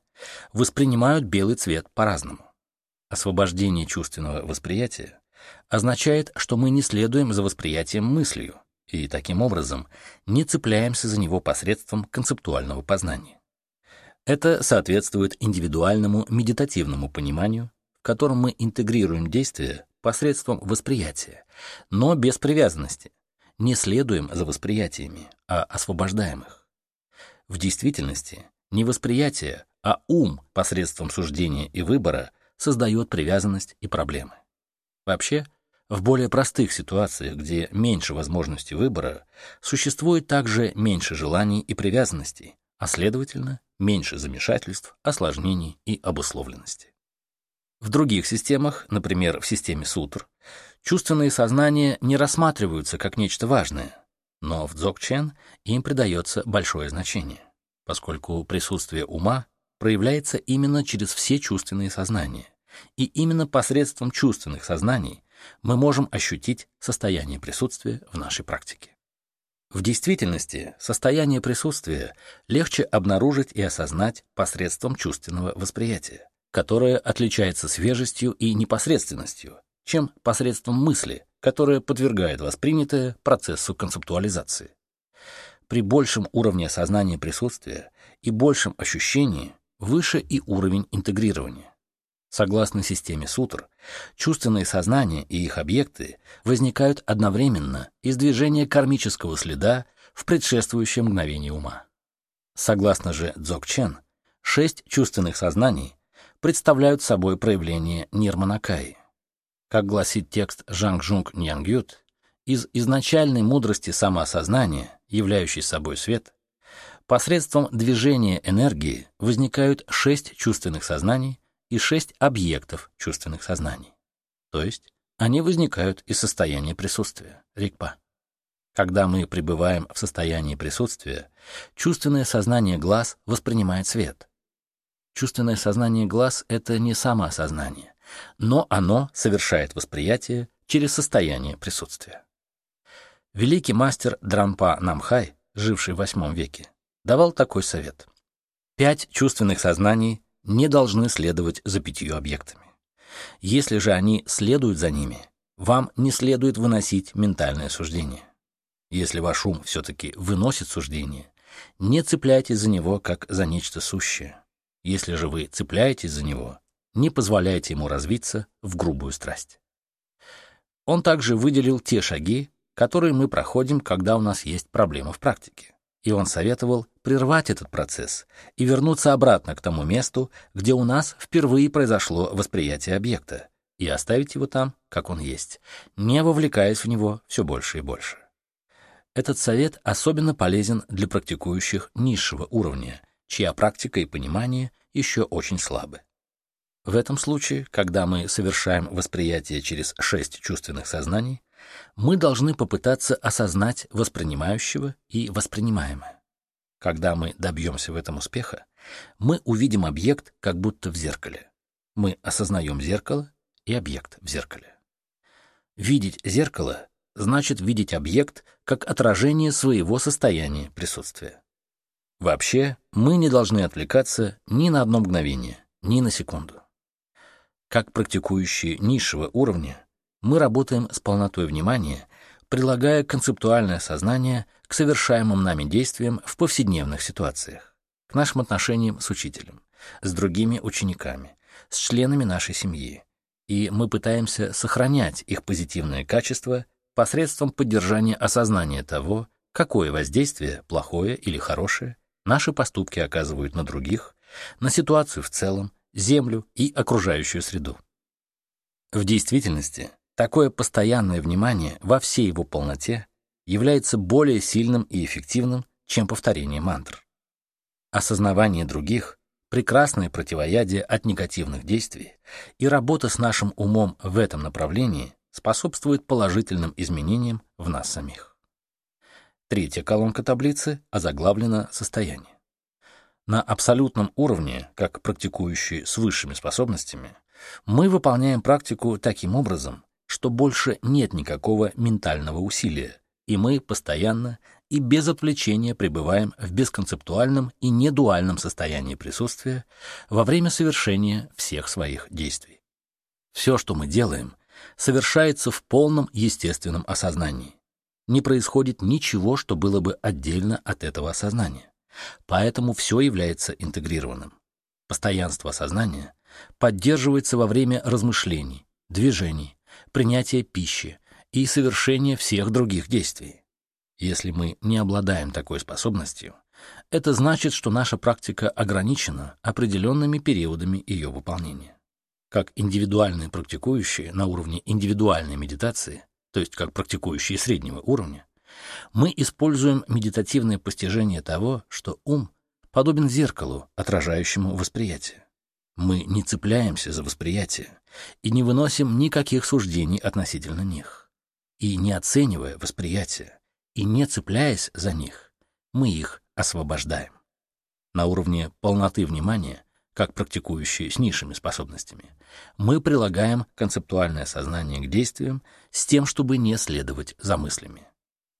воспринимают белый цвет по-разному. Освобождение чувственного восприятия означает, что мы не следуем за восприятием мыслью и таким образом не цепляемся за него посредством концептуального познания. Это соответствует индивидуальному медитативному пониманию, в котором мы интегрируем действия посредством восприятия, но без привязанности, не следуем за восприятиями, а освобождаем их. В действительности не восприятие, а ум посредством суждения и выбора создает привязанность и проблемы. Вообще, в более простых ситуациях, где меньше возможностей выбора, существует также меньше желаний и привязанностей, а следовательно, меньше замешательств, осложнений и обусловленности. В других системах, например, в системе сутр, чувственные сознания не рассматриваются как нечто важное, но в дзогчен им придается большое значение, поскольку присутствие ума проявляется именно через все чувственные сознания, и именно посредством чувственных сознаний мы можем ощутить состояние присутствия в нашей практике. В действительности состояние присутствия легче обнаружить и осознать посредством чувственного восприятия, которое отличается свежестью и непосредственностью, чем посредством мысли, которая подвергает воспринятое процессу концептуализации. При большем уровне осознания присутствия и большем ощущении выше и уровень интегрирования. Согласно системе сутр, чувственные сознания и их объекты возникают одновременно из движения кармического следа в предшествующее мгновение ума. Согласно же Дзогчен, шесть чувственных сознаний представляют собой проявление нирманакаи. Как гласит текст Жангжунг Ньянгют, из изначальной мудрости самоосознания, являющей собой свет, посредством движения энергии возникают шесть чувственных сознаний и шесть объектов чувственных сознаний. То есть они возникают из состояния присутствия, рикпа. Когда мы пребываем в состоянии присутствия, чувственное сознание глаз воспринимает свет, Чувственное сознание глаз — это не самоосознание, но оно совершает восприятие через состояние присутствия. Великий мастер Дранпа Намхай, живший в VIII веке, давал такой совет. Пять чувственных сознаний не должны следовать за пятью объектами. Если же они следуют за ними, вам не следует выносить ментальное суждение. Если ваш ум все-таки выносит суждение, не цепляйтесь за него как за нечто сущее. Если же вы цепляетесь за него, не позволяйте ему развиться в грубую страсть. Он также выделил те шаги, которые мы проходим, когда у нас есть проблема в практике. И он советовал прервать этот процесс и вернуться обратно к тому месту, где у нас впервые произошло восприятие объекта, и оставить его там, как он есть, не вовлекаясь в него все больше и больше. Этот совет особенно полезен для практикующих низшего уровня, чья практика и понимание еще очень слабы. В этом случае, когда мы совершаем восприятие через шесть чувственных сознаний, мы должны попытаться осознать воспринимающего и воспринимаемое. Когда мы добьемся в этом успеха, мы увидим объект как будто в зеркале. Мы осознаем зеркало и объект в зеркале. Видеть зеркало значит видеть объект как отражение своего состояния присутствия. Вообще, мы не должны отвлекаться ни на одно мгновение, ни на секунду. Как практикующие низшего уровня, мы работаем с полнотой внимания, прилагая концептуальное сознание к совершаемым нами действиям в повседневных ситуациях, к нашим отношениям с учителем, с другими учениками, с членами нашей семьи, и мы пытаемся сохранять их позитивные качества посредством поддержания осознания того, какое воздействие, плохое или хорошее, наши поступки оказывают на других, на ситуацию в целом, Землю и окружающую среду. В действительности, такое постоянное внимание во всей его полноте является более сильным и эффективным, чем повторение мантр. Осознавание других — прекрасное противоядие от негативных действий, и работа с нашим умом в этом направлении способствует положительным изменениям в нас самих. Третья колонка таблицы озаглавлена «Состояние». На абсолютном уровне, как практикующие с высшими способностями, мы выполняем практику таким образом, что больше нет никакого ментального усилия, и мы постоянно и без отвлечения пребываем в бесконцептуальном и недуальном состоянии присутствия во время совершения всех своих действий. Все, что мы делаем, совершается в полном естественном осознании. Не происходит ничего, что было бы отдельно от этого осознания. Поэтому все является интегрированным. Постоянство сознания поддерживается во время размышлений, движений, принятия пищи и совершения всех других действий. Если мы не обладаем такой способностью, это значит, что наша практика ограничена определенными периодами ее выполнения. Как индивидуальные практикующие на уровне индивидуальной медитации, то есть как практикующие среднего уровня, мы используем медитативное постижение того, что ум подобен зеркалу, отражающему восприятие. Мы не цепляемся за восприятие и не выносим никаких суждений относительно них. И не оценивая восприятие, и не цепляясь за них, мы их освобождаем. На уровне полноты внимания, как практикующие с низшими способностями, мы прилагаем концептуальное сознание к действиям с тем, чтобы не следовать за мыслями.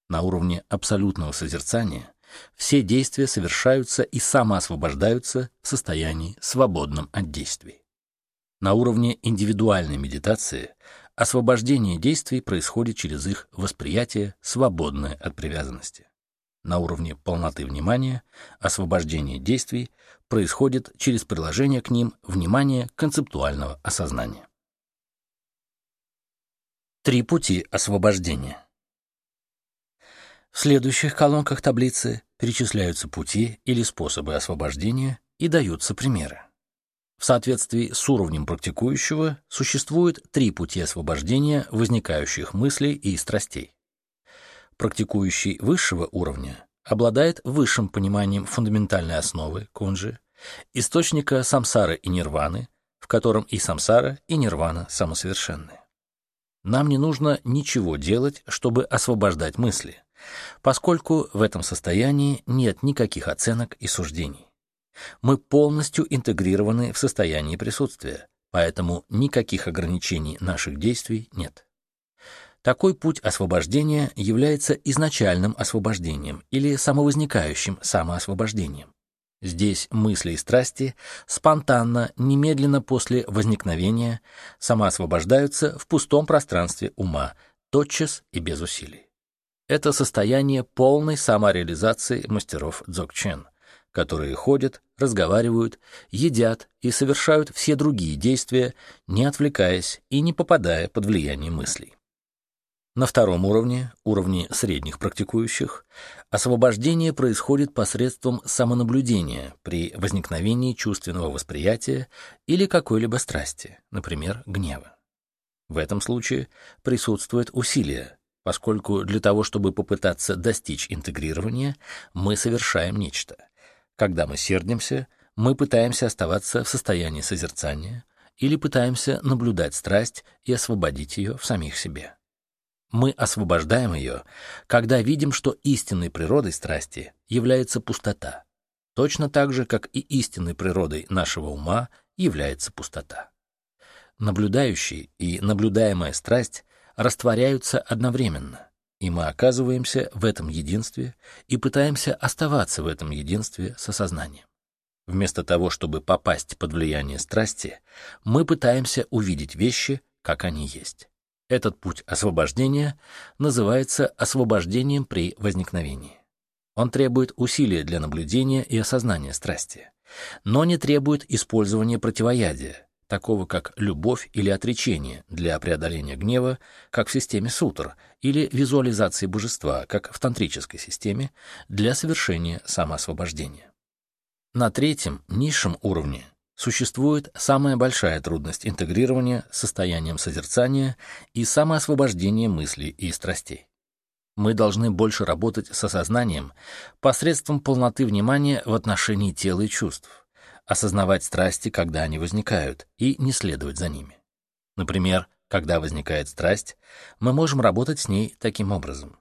На уровне абсолютного созерцания все действия совершаются и самоосвобождаются в состоянии свободном от действий. На уровне индивидуальной медитации Освобождение действий происходит через их восприятие, свободное от привязанности. На уровне полноты внимания освобождение действий происходит через приложение к ним внимания концептуального осознания. Три пути освобождения. В следующих колонках таблицы перечисляются пути или способы освобождения и даются примеры. В соответствии с уровнем практикующего существует три пути освобождения возникающих мыслей и страстей. Практикующий высшего уровня обладает высшим пониманием фундаментальной основы кунджи, источника самсары и нирваны, в котором и самсара, и нирвана самосовершенны. Нам не нужно ничего делать, чтобы освобождать мысли, поскольку в этом состоянии нет никаких оценок и суждений. Мы полностью интегрированы в состоянии присутствия, поэтому никаких ограничений наших действий нет. Такой путь освобождения является изначальным освобождением или самовозникающим самоосвобождением. Здесь мысли и страсти спонтанно, немедленно после возникновения самоосвобождаются в пустом пространстве ума, тотчас и без усилий. Это состояние полной самореализации мастеров Дзogchen, которые ходят, разговаривают, едят и совершают все другие действия, не отвлекаясь и не попадая под влияние мыслей. На втором уровне, уровне средних практикующих, освобождение происходит посредством самонаблюдения при возникновении чувственного восприятия или какой-либо страсти, например, гнева. В этом случае присутствует усилие, поскольку для того, чтобы попытаться достичь интегрирования, мы совершаем нечто — когда мы сердимся, мы пытаемся оставаться в состоянии созерцания или пытаемся наблюдать страсть и освободить ее в самих себе. Мы освобождаем ее, когда видим, что истинной природой страсти является пустота, точно так же, как и истинной природой нашего ума является пустота. Наблюдающий и наблюдаемая страсть растворяются одновременно, и мы оказываемся в этом единстве и пытаемся оставаться в этом единстве с осознанием. Вместо того, чтобы попасть под влияние страсти, мы пытаемся увидеть вещи, как они есть. Этот путь освобождения называется освобождением при возникновении. Он требует усилия для наблюдения и осознания страсти, но не требует использования противоядия, такого как любовь или отречение для преодоления гнева, как в системе сутр, или визуализации божества, как в тантрической системе, для совершения самоосвобождения. На третьем, низшем уровне существует самая большая трудность интегрирования с состоянием созерцания и самоосвобождения мыслей и страстей. Мы должны больше работать с осознанием посредством полноты внимания в отношении тела и чувств, осознавать страсти, когда они возникают, и не следовать за ними. Например, когда возникает страсть, мы можем работать с ней таким образом.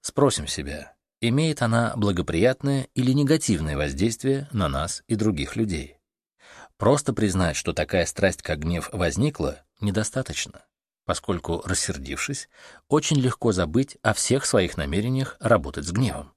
Спросим себя, имеет она благоприятное или негативное воздействие на нас и других людей. Просто признать, что такая страсть, как гнев, возникла, недостаточно, поскольку, рассердившись, очень легко забыть о всех своих намерениях работать с гневом.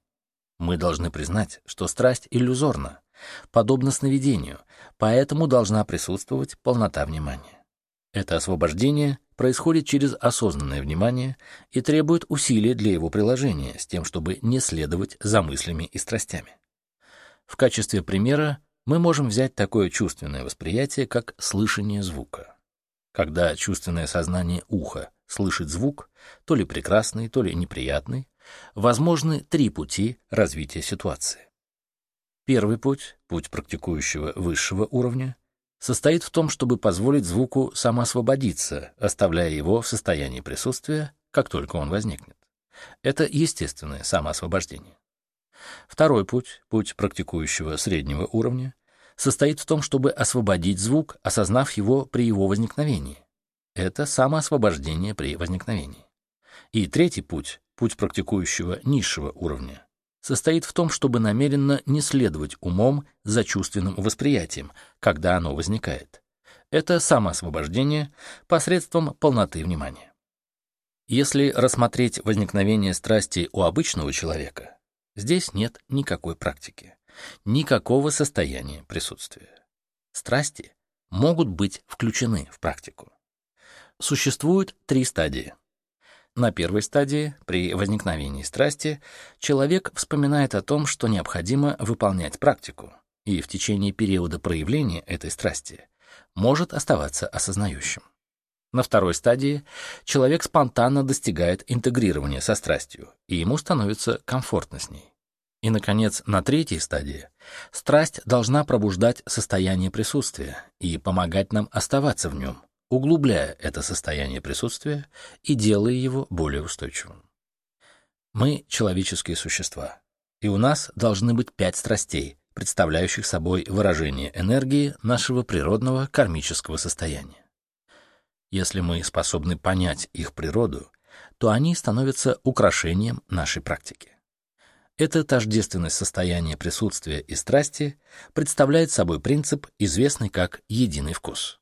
Мы должны признать, что страсть иллюзорна, подобна сновидению, поэтому должна присутствовать полнота внимания. Это освобождение происходит через осознанное внимание и требует усилий для его приложения с тем, чтобы не следовать за мыслями и страстями. В качестве примера мы можем взять такое чувственное восприятие, как слышание звука. Когда чувственное сознание уха слышит звук, то ли прекрасный, то ли неприятный, возможны три пути развития ситуации. Первый путь, путь практикующего высшего уровня, состоит в том, чтобы позволить звуку самоосвободиться, оставляя его в состоянии присутствия, как только он возникнет. Это естественное самоосвобождение. Второй путь, путь практикующего среднего уровня, состоит в том, чтобы освободить звук, осознав его при его возникновении. Это самоосвобождение при возникновении. И третий путь, путь практикующего низшего уровня, состоит в том, чтобы намеренно не следовать умом за чувственным восприятием, когда оно возникает. Это самоосвобождение посредством полноты внимания. Если рассмотреть возникновение страсти у обычного человека, здесь нет никакой практики, никакого состояния присутствия. Страсти могут быть включены в практику. Существует три стадии. На первой стадии, при возникновении страсти, человек вспоминает о том, что необходимо выполнять практику, и в течение периода проявления этой страсти может оставаться осознающим. На второй стадии человек спонтанно достигает интегрирования со страстью, и ему становится комфортно с ней. И, наконец, на третьей стадии страсть должна пробуждать состояние присутствия и помогать нам оставаться в нем, углубляя это состояние присутствия и делая его более устойчивым. Мы — человеческие существа, и у нас должны быть пять страстей, представляющих собой выражение энергии нашего природного кармического состояния. Если мы способны понять их природу, то они становятся украшением нашей практики. Это тождественность состояния присутствия и страсти представляет собой принцип, известный как единый вкус.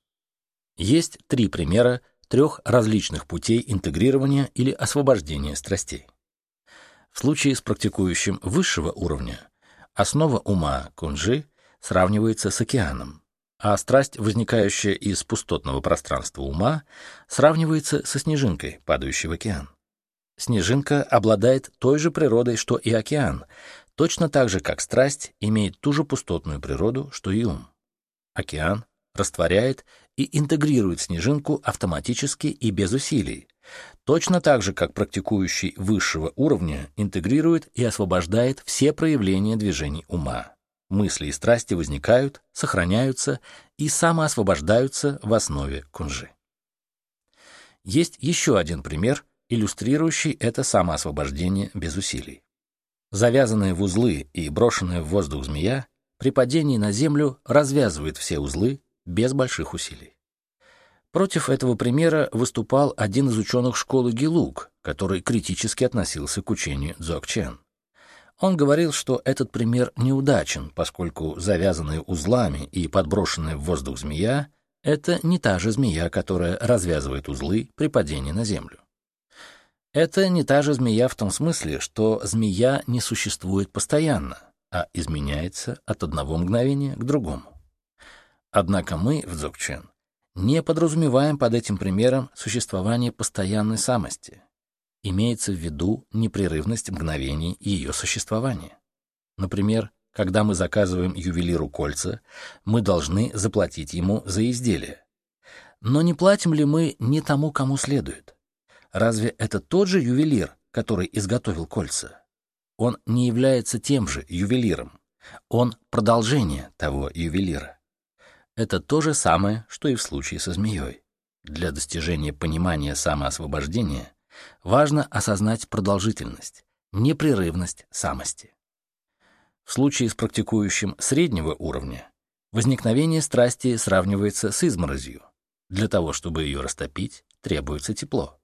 Есть три примера трех различных путей интегрирования или освобождения страстей. В случае с практикующим высшего уровня основа ума кунжи сравнивается с океаном, а страсть, возникающая из пустотного пространства ума, сравнивается со снежинкой, падающей в океан. Снежинка обладает той же природой, что и океан, точно так же, как страсть имеет ту же пустотную природу, что и ум. Океан растворяет и интегрирует снежинку автоматически и без усилий, точно так же, как практикующий высшего уровня интегрирует и освобождает все проявления движений ума. Мысли и страсти возникают, сохраняются и самоосвобождаются в основе кунжи. Есть еще один пример, иллюстрирующий это самоосвобождение без усилий. Завязанная в узлы и брошенная в воздух змея при падении на землю развязывает все узлы без больших усилий. Против этого примера выступал один из ученых школы Гилук, который критически относился к учению Дзогчен. Он говорил, что этот пример неудачен, поскольку завязанная узлами и подброшенная в воздух змея — это не та же змея, которая развязывает узлы при падении на землю. Это не та же змея в том смысле, что змея не существует постоянно, а изменяется от одного мгновения к другому. Однако мы в Дзogchen не подразумеваем под этим примером существование постоянной самости. Имеется в виду непрерывность мгновений ее существования. Например, когда мы заказываем ювелиру кольца, мы должны заплатить ему за изделие, Но не платим ли мы не тому, кому следует? Разве это тот же ювелир, который изготовил кольца? Он не является тем же ювелиром. Он продолжение того ювелира. Это то же самое, что и в случае со змеей. Для достижения понимания самоосвобождения важно осознать продолжительность, непрерывность самости. В случае с практикующим среднего уровня возникновение страсти сравнивается с изморозью. Для того, чтобы ее растопить, требуется тепло.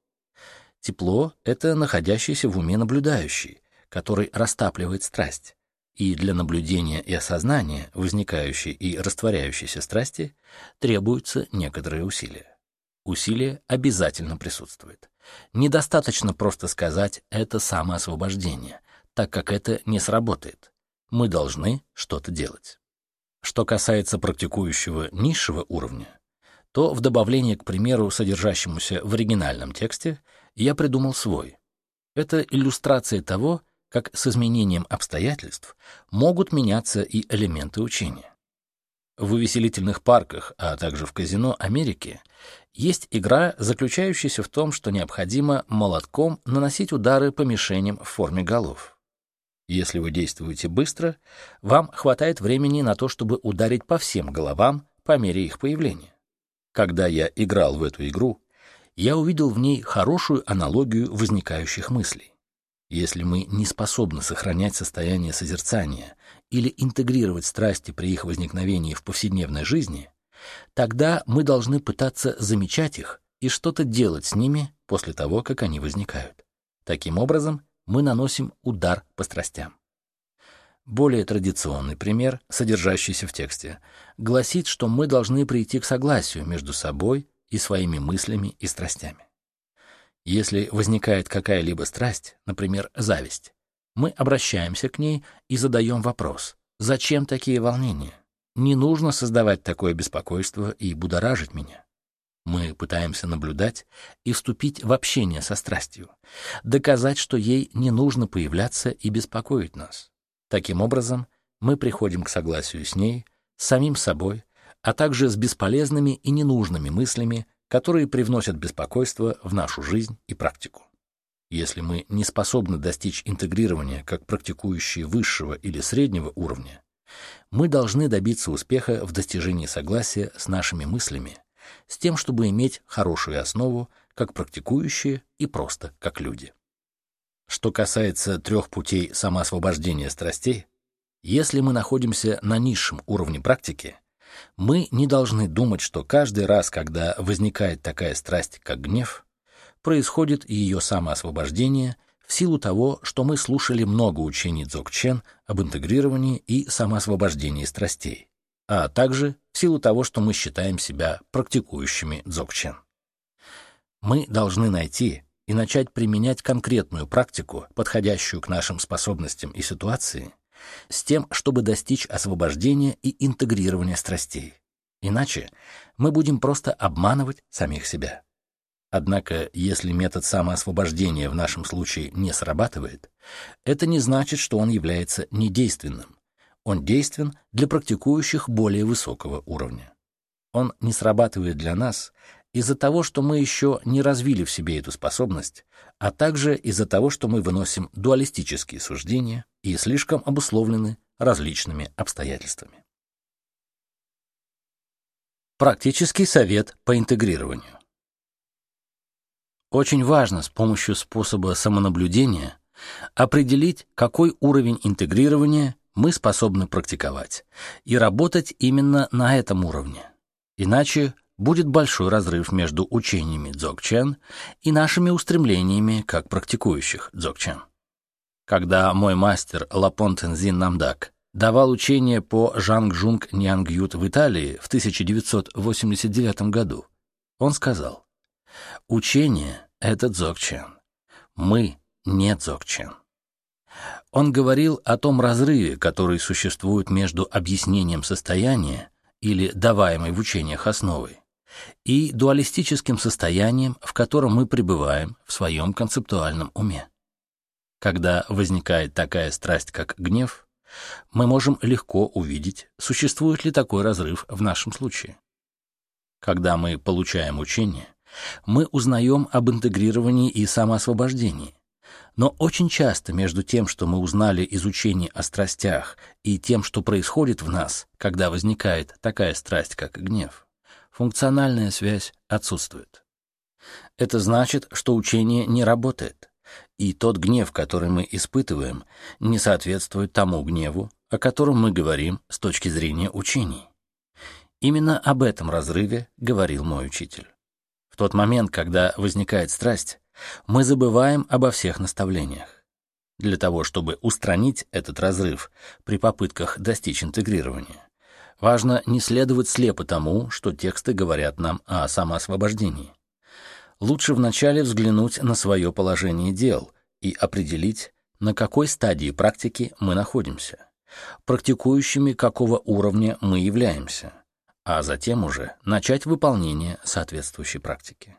Тепло — это находящийся в уме наблюдающий, который растапливает страсть. И для наблюдения и осознания возникающей и растворяющейся страсти требуются некоторые усилия. Усилие обязательно присутствует. Недостаточно просто сказать «это самоосвобождение», так как это не сработает. Мы должны что-то делать. Что касается практикующего низшего уровня, то в добавлении, к примеру, содержащемуся в оригинальном тексте, я придумал свой. Это иллюстрация того, как с изменением обстоятельств могут меняться и элементы учения. В увеселительных парках, а также в казино Америки есть игра, заключающаяся в том, что необходимо молотком наносить удары по мишеням в форме голов. Если вы действуете быстро, вам хватает времени на то, чтобы ударить по всем головам по мере их появления. Когда я играл в эту игру, я увидел в ней хорошую аналогию возникающих мыслей. Если мы не способны сохранять состояние созерцания или интегрировать страсти при их возникновении в повседневной жизни, тогда мы должны пытаться замечать их и что-то делать с ними после того, как они возникают. Таким образом, мы наносим удар по страстям. Более традиционный пример, содержащийся в тексте, гласит, что мы должны прийти к согласию между собой и своими мыслями и страстями. Если возникает какая-либо страсть, например, зависть, мы обращаемся к ней и задаем вопрос, зачем такие волнения? Не нужно создавать такое беспокойство и будоражить меня. Мы пытаемся наблюдать и вступить в общение со страстью, доказать, что ей не нужно появляться и беспокоить нас. Таким образом, мы приходим к согласию с ней, с самим собой, а также с бесполезными и ненужными мыслями, которые привносят беспокойство в нашу жизнь и практику. Если мы не способны достичь интегрирования как практикующие высшего или среднего уровня, мы должны добиться успеха в достижении согласия с нашими мыслями, с тем, чтобы иметь хорошую основу как практикующие и просто как люди. Что касается трех путей самоосвобождения страстей, если мы находимся на низшем уровне практики, мы не должны думать, что каждый раз, когда возникает такая страсть, как гнев, происходит ее самоосвобождение в силу того, что мы слушали много учений Дзogchen об интегрировании и самоосвобождении страстей, а также в силу того, что мы считаем себя практикующими Дзogchen. Мы должны найти и начать применять конкретную практику, подходящую к нашим способностям и ситуации, с тем, чтобы достичь освобождения и интегрирования страстей. Иначе мы будем просто обманывать самих себя. Однако, если метод самоосвобождения в нашем случае не срабатывает, это не значит, что он является недейственным. Он действен для практикующих более высокого уровня. Он не срабатывает для нас, из-за того, что мы еще не развили в себе эту способность, а также из-за того, что мы выносим дуалистические суждения и слишком обусловлены различными обстоятельствами. Практический совет по интегрированию. Очень важно с помощью способа самонаблюдения определить, какой уровень интегрирования мы способны практиковать, и работать именно на этом уровне. Иначе будет большой разрыв между учениями Дзогчен и нашими устремлениями как практикующих Дзогчен. Когда мой мастер Лапон Тензин Намдак давал учение по Жангжунг Ниангют в Италии в 1989 году, он сказал, «Учение — это Дзогчен. Мы не Дзогчен». Он говорил о том разрыве, который существует между объяснением состояния или даваемой в учениях основой и дуалистическим состоянием, в котором мы пребываем в своем концептуальном уме. Когда возникает такая страсть, как гнев, мы можем легко увидеть, существует ли такой разрыв в нашем случае. когда мы получаем учение, мы узнаем об интегрировании и самоосвобождении. Но очень часто между тем, что мы узнали из учения о страстях, и тем, что происходит в нас, когда возникает такая страсть, как гнев, функциональная связь отсутствует. Это значит, что учение не работает, и тот гнев, который мы испытываем, не соответствует тому гневу, о котором мы говорим с точки зрения учений. Именно об этом разрыве говорил мой учитель. В тот момент, когда возникает страсть, мы забываем обо всех наставлениях. Для того, чтобы устранить этот разрыв при попытках достичь интегрирования, важно не следовать слепо тому, что тексты говорят нам о самоосвобождении. Лучше вначале взглянуть на свое положение дел и определить, на какой стадии практики мы находимся, практикующими какого уровня мы являемся, а затем уже начать выполнение соответствующей практики.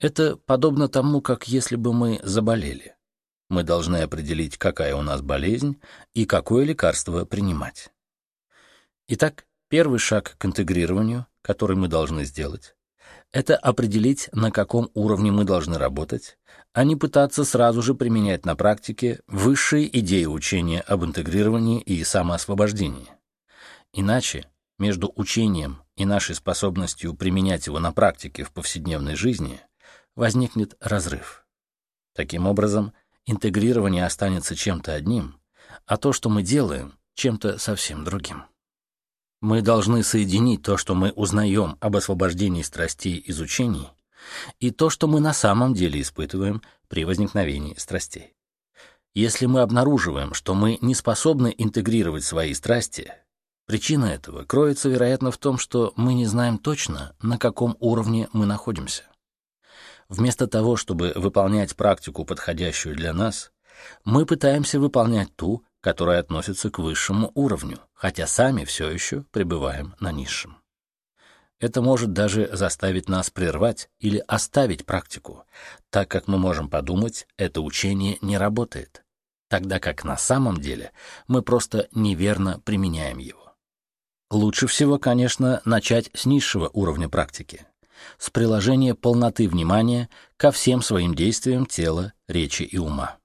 Это подобно тому, как если бы мы заболели. Мы должны определить, какая у нас болезнь и какое лекарство принимать. Итак, первый шаг к интегрированию, который мы должны сделать, это определить, на каком уровне мы должны работать, а не пытаться сразу же применять на практике высшие идеи учения об интегрировании и самоосвобождении. Иначе между учением и нашей способностью применять его на практике в повседневной жизни возникнет разрыв. Таким образом, интегрирование останется чем-то одним, а то, что мы делаем, чем-то совсем другим. Мы должны соединить то, что мы узнаем об освобождении страстей из учений, и то, что мы на самом деле испытываем при возникновении страстей. Если мы обнаруживаем, что мы не способны интегрировать свои страсти, причина этого кроется, вероятно, в том, что мы не знаем точно, на каком уровне мы находимся. Вместо того, чтобы выполнять практику, подходящую для нас, мы пытаемся выполнять ту, которая относится к высшему уровню, хотя сами все еще пребываем на низшем. Это может даже заставить нас прервать или оставить практику, так как мы можем подумать, это учение не работает, тогда как на самом деле мы просто неверно применяем его. Лучше всего, конечно, начать с низшего уровня практики, с приложения полноты внимания ко всем своим действиям тела, речи и ума.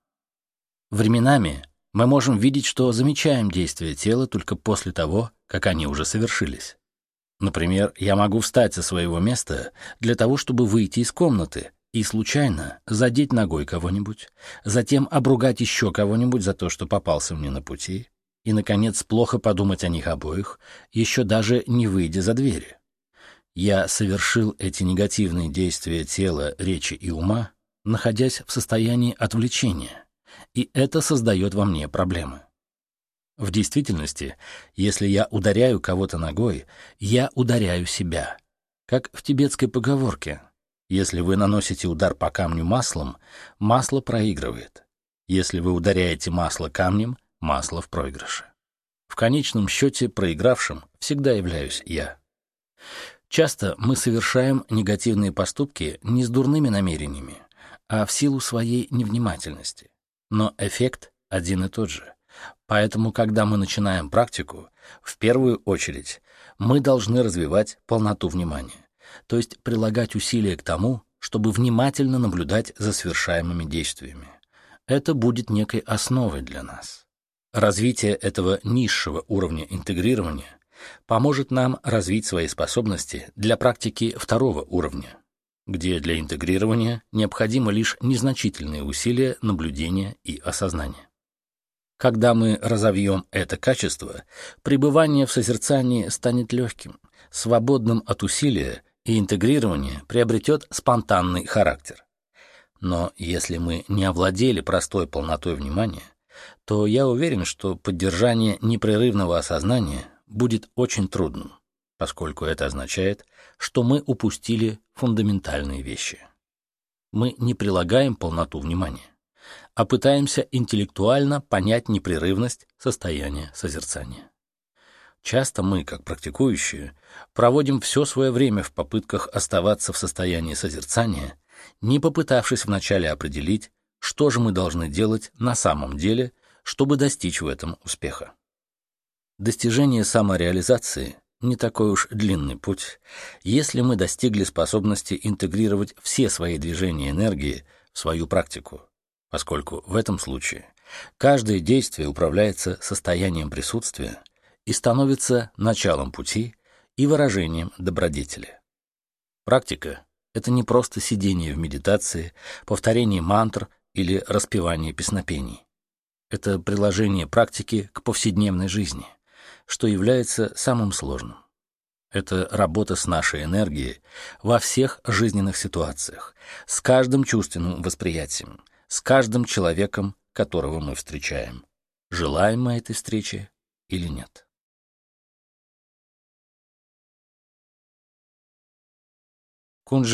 Временами мы можем видеть, что замечаем действия тела только после того, как они уже совершились. Например, я могу встать со своего места для того, чтобы выйти из комнаты и случайно задеть ногой кого-нибудь, затем обругать еще кого-нибудь за то, что попался мне на пути, и, наконец, плохо подумать о них обоих, еще даже не выйдя за двери. Я совершил эти негативные действия тела, речи и ума, находясь в состоянии отвлечения, и это создает во мне проблемы. В действительности, если я ударяю кого-то ногой, я ударяю себя. Как в тибетской поговорке «Если вы наносите удар по камню маслом, масло проигрывает. Если вы ударяете масло камнем, масло в проигрыше». В конечном счете проигравшим всегда являюсь я. Часто мы совершаем негативные поступки не с дурными намерениями, а в силу своей невнимательности. Но эффект один и тот же. Поэтому, когда мы начинаем практику, в первую очередь мы должны развивать полноту внимания, то есть прилагать усилия к тому, чтобы внимательно наблюдать за совершаемыми действиями. Это будет некой основой для нас. Развитие этого низшего уровня интегрирования поможет нам развить свои способности для практики второго уровня, где для интегрирования необходимо лишь незначительные усилия наблюдения и осознания. Когда мы разовьем это качество, пребывание в созерцании станет легким, свободным от усилия, и интегрирование приобретет спонтанный характер. Но если мы не овладели простой полнотой внимания, то я уверен, что поддержание непрерывного осознания будет очень трудным, поскольку это означает, что мы упустили фундаментальные вещи. Мы не прилагаем полноту внимания, а пытаемся интеллектуально понять непрерывность состояния созерцания. Часто мы, как практикующие, проводим все свое время в попытках оставаться в состоянии созерцания, не попытавшись вначале определить, что же мы должны делать на самом деле, чтобы достичь в этом успеха. Достижение самореализации не такой уж длинный путь, если мы достигли способности интегрировать все свои движения энергии в свою практику, поскольку в этом случае каждое действие управляется состоянием присутствия и становится началом пути и выражением добродетели. Практика — это не просто сидение в медитации, повторение мантр или распевание песнопений. Это приложение практики к повседневной жизни, что является самым сложным. Это работа с нашей энергией во всех жизненных ситуациях, с каждым чувственным восприятием, с каждым человеком, которого мы встречаем. Желаем мы этой встречи или нет. Кунжи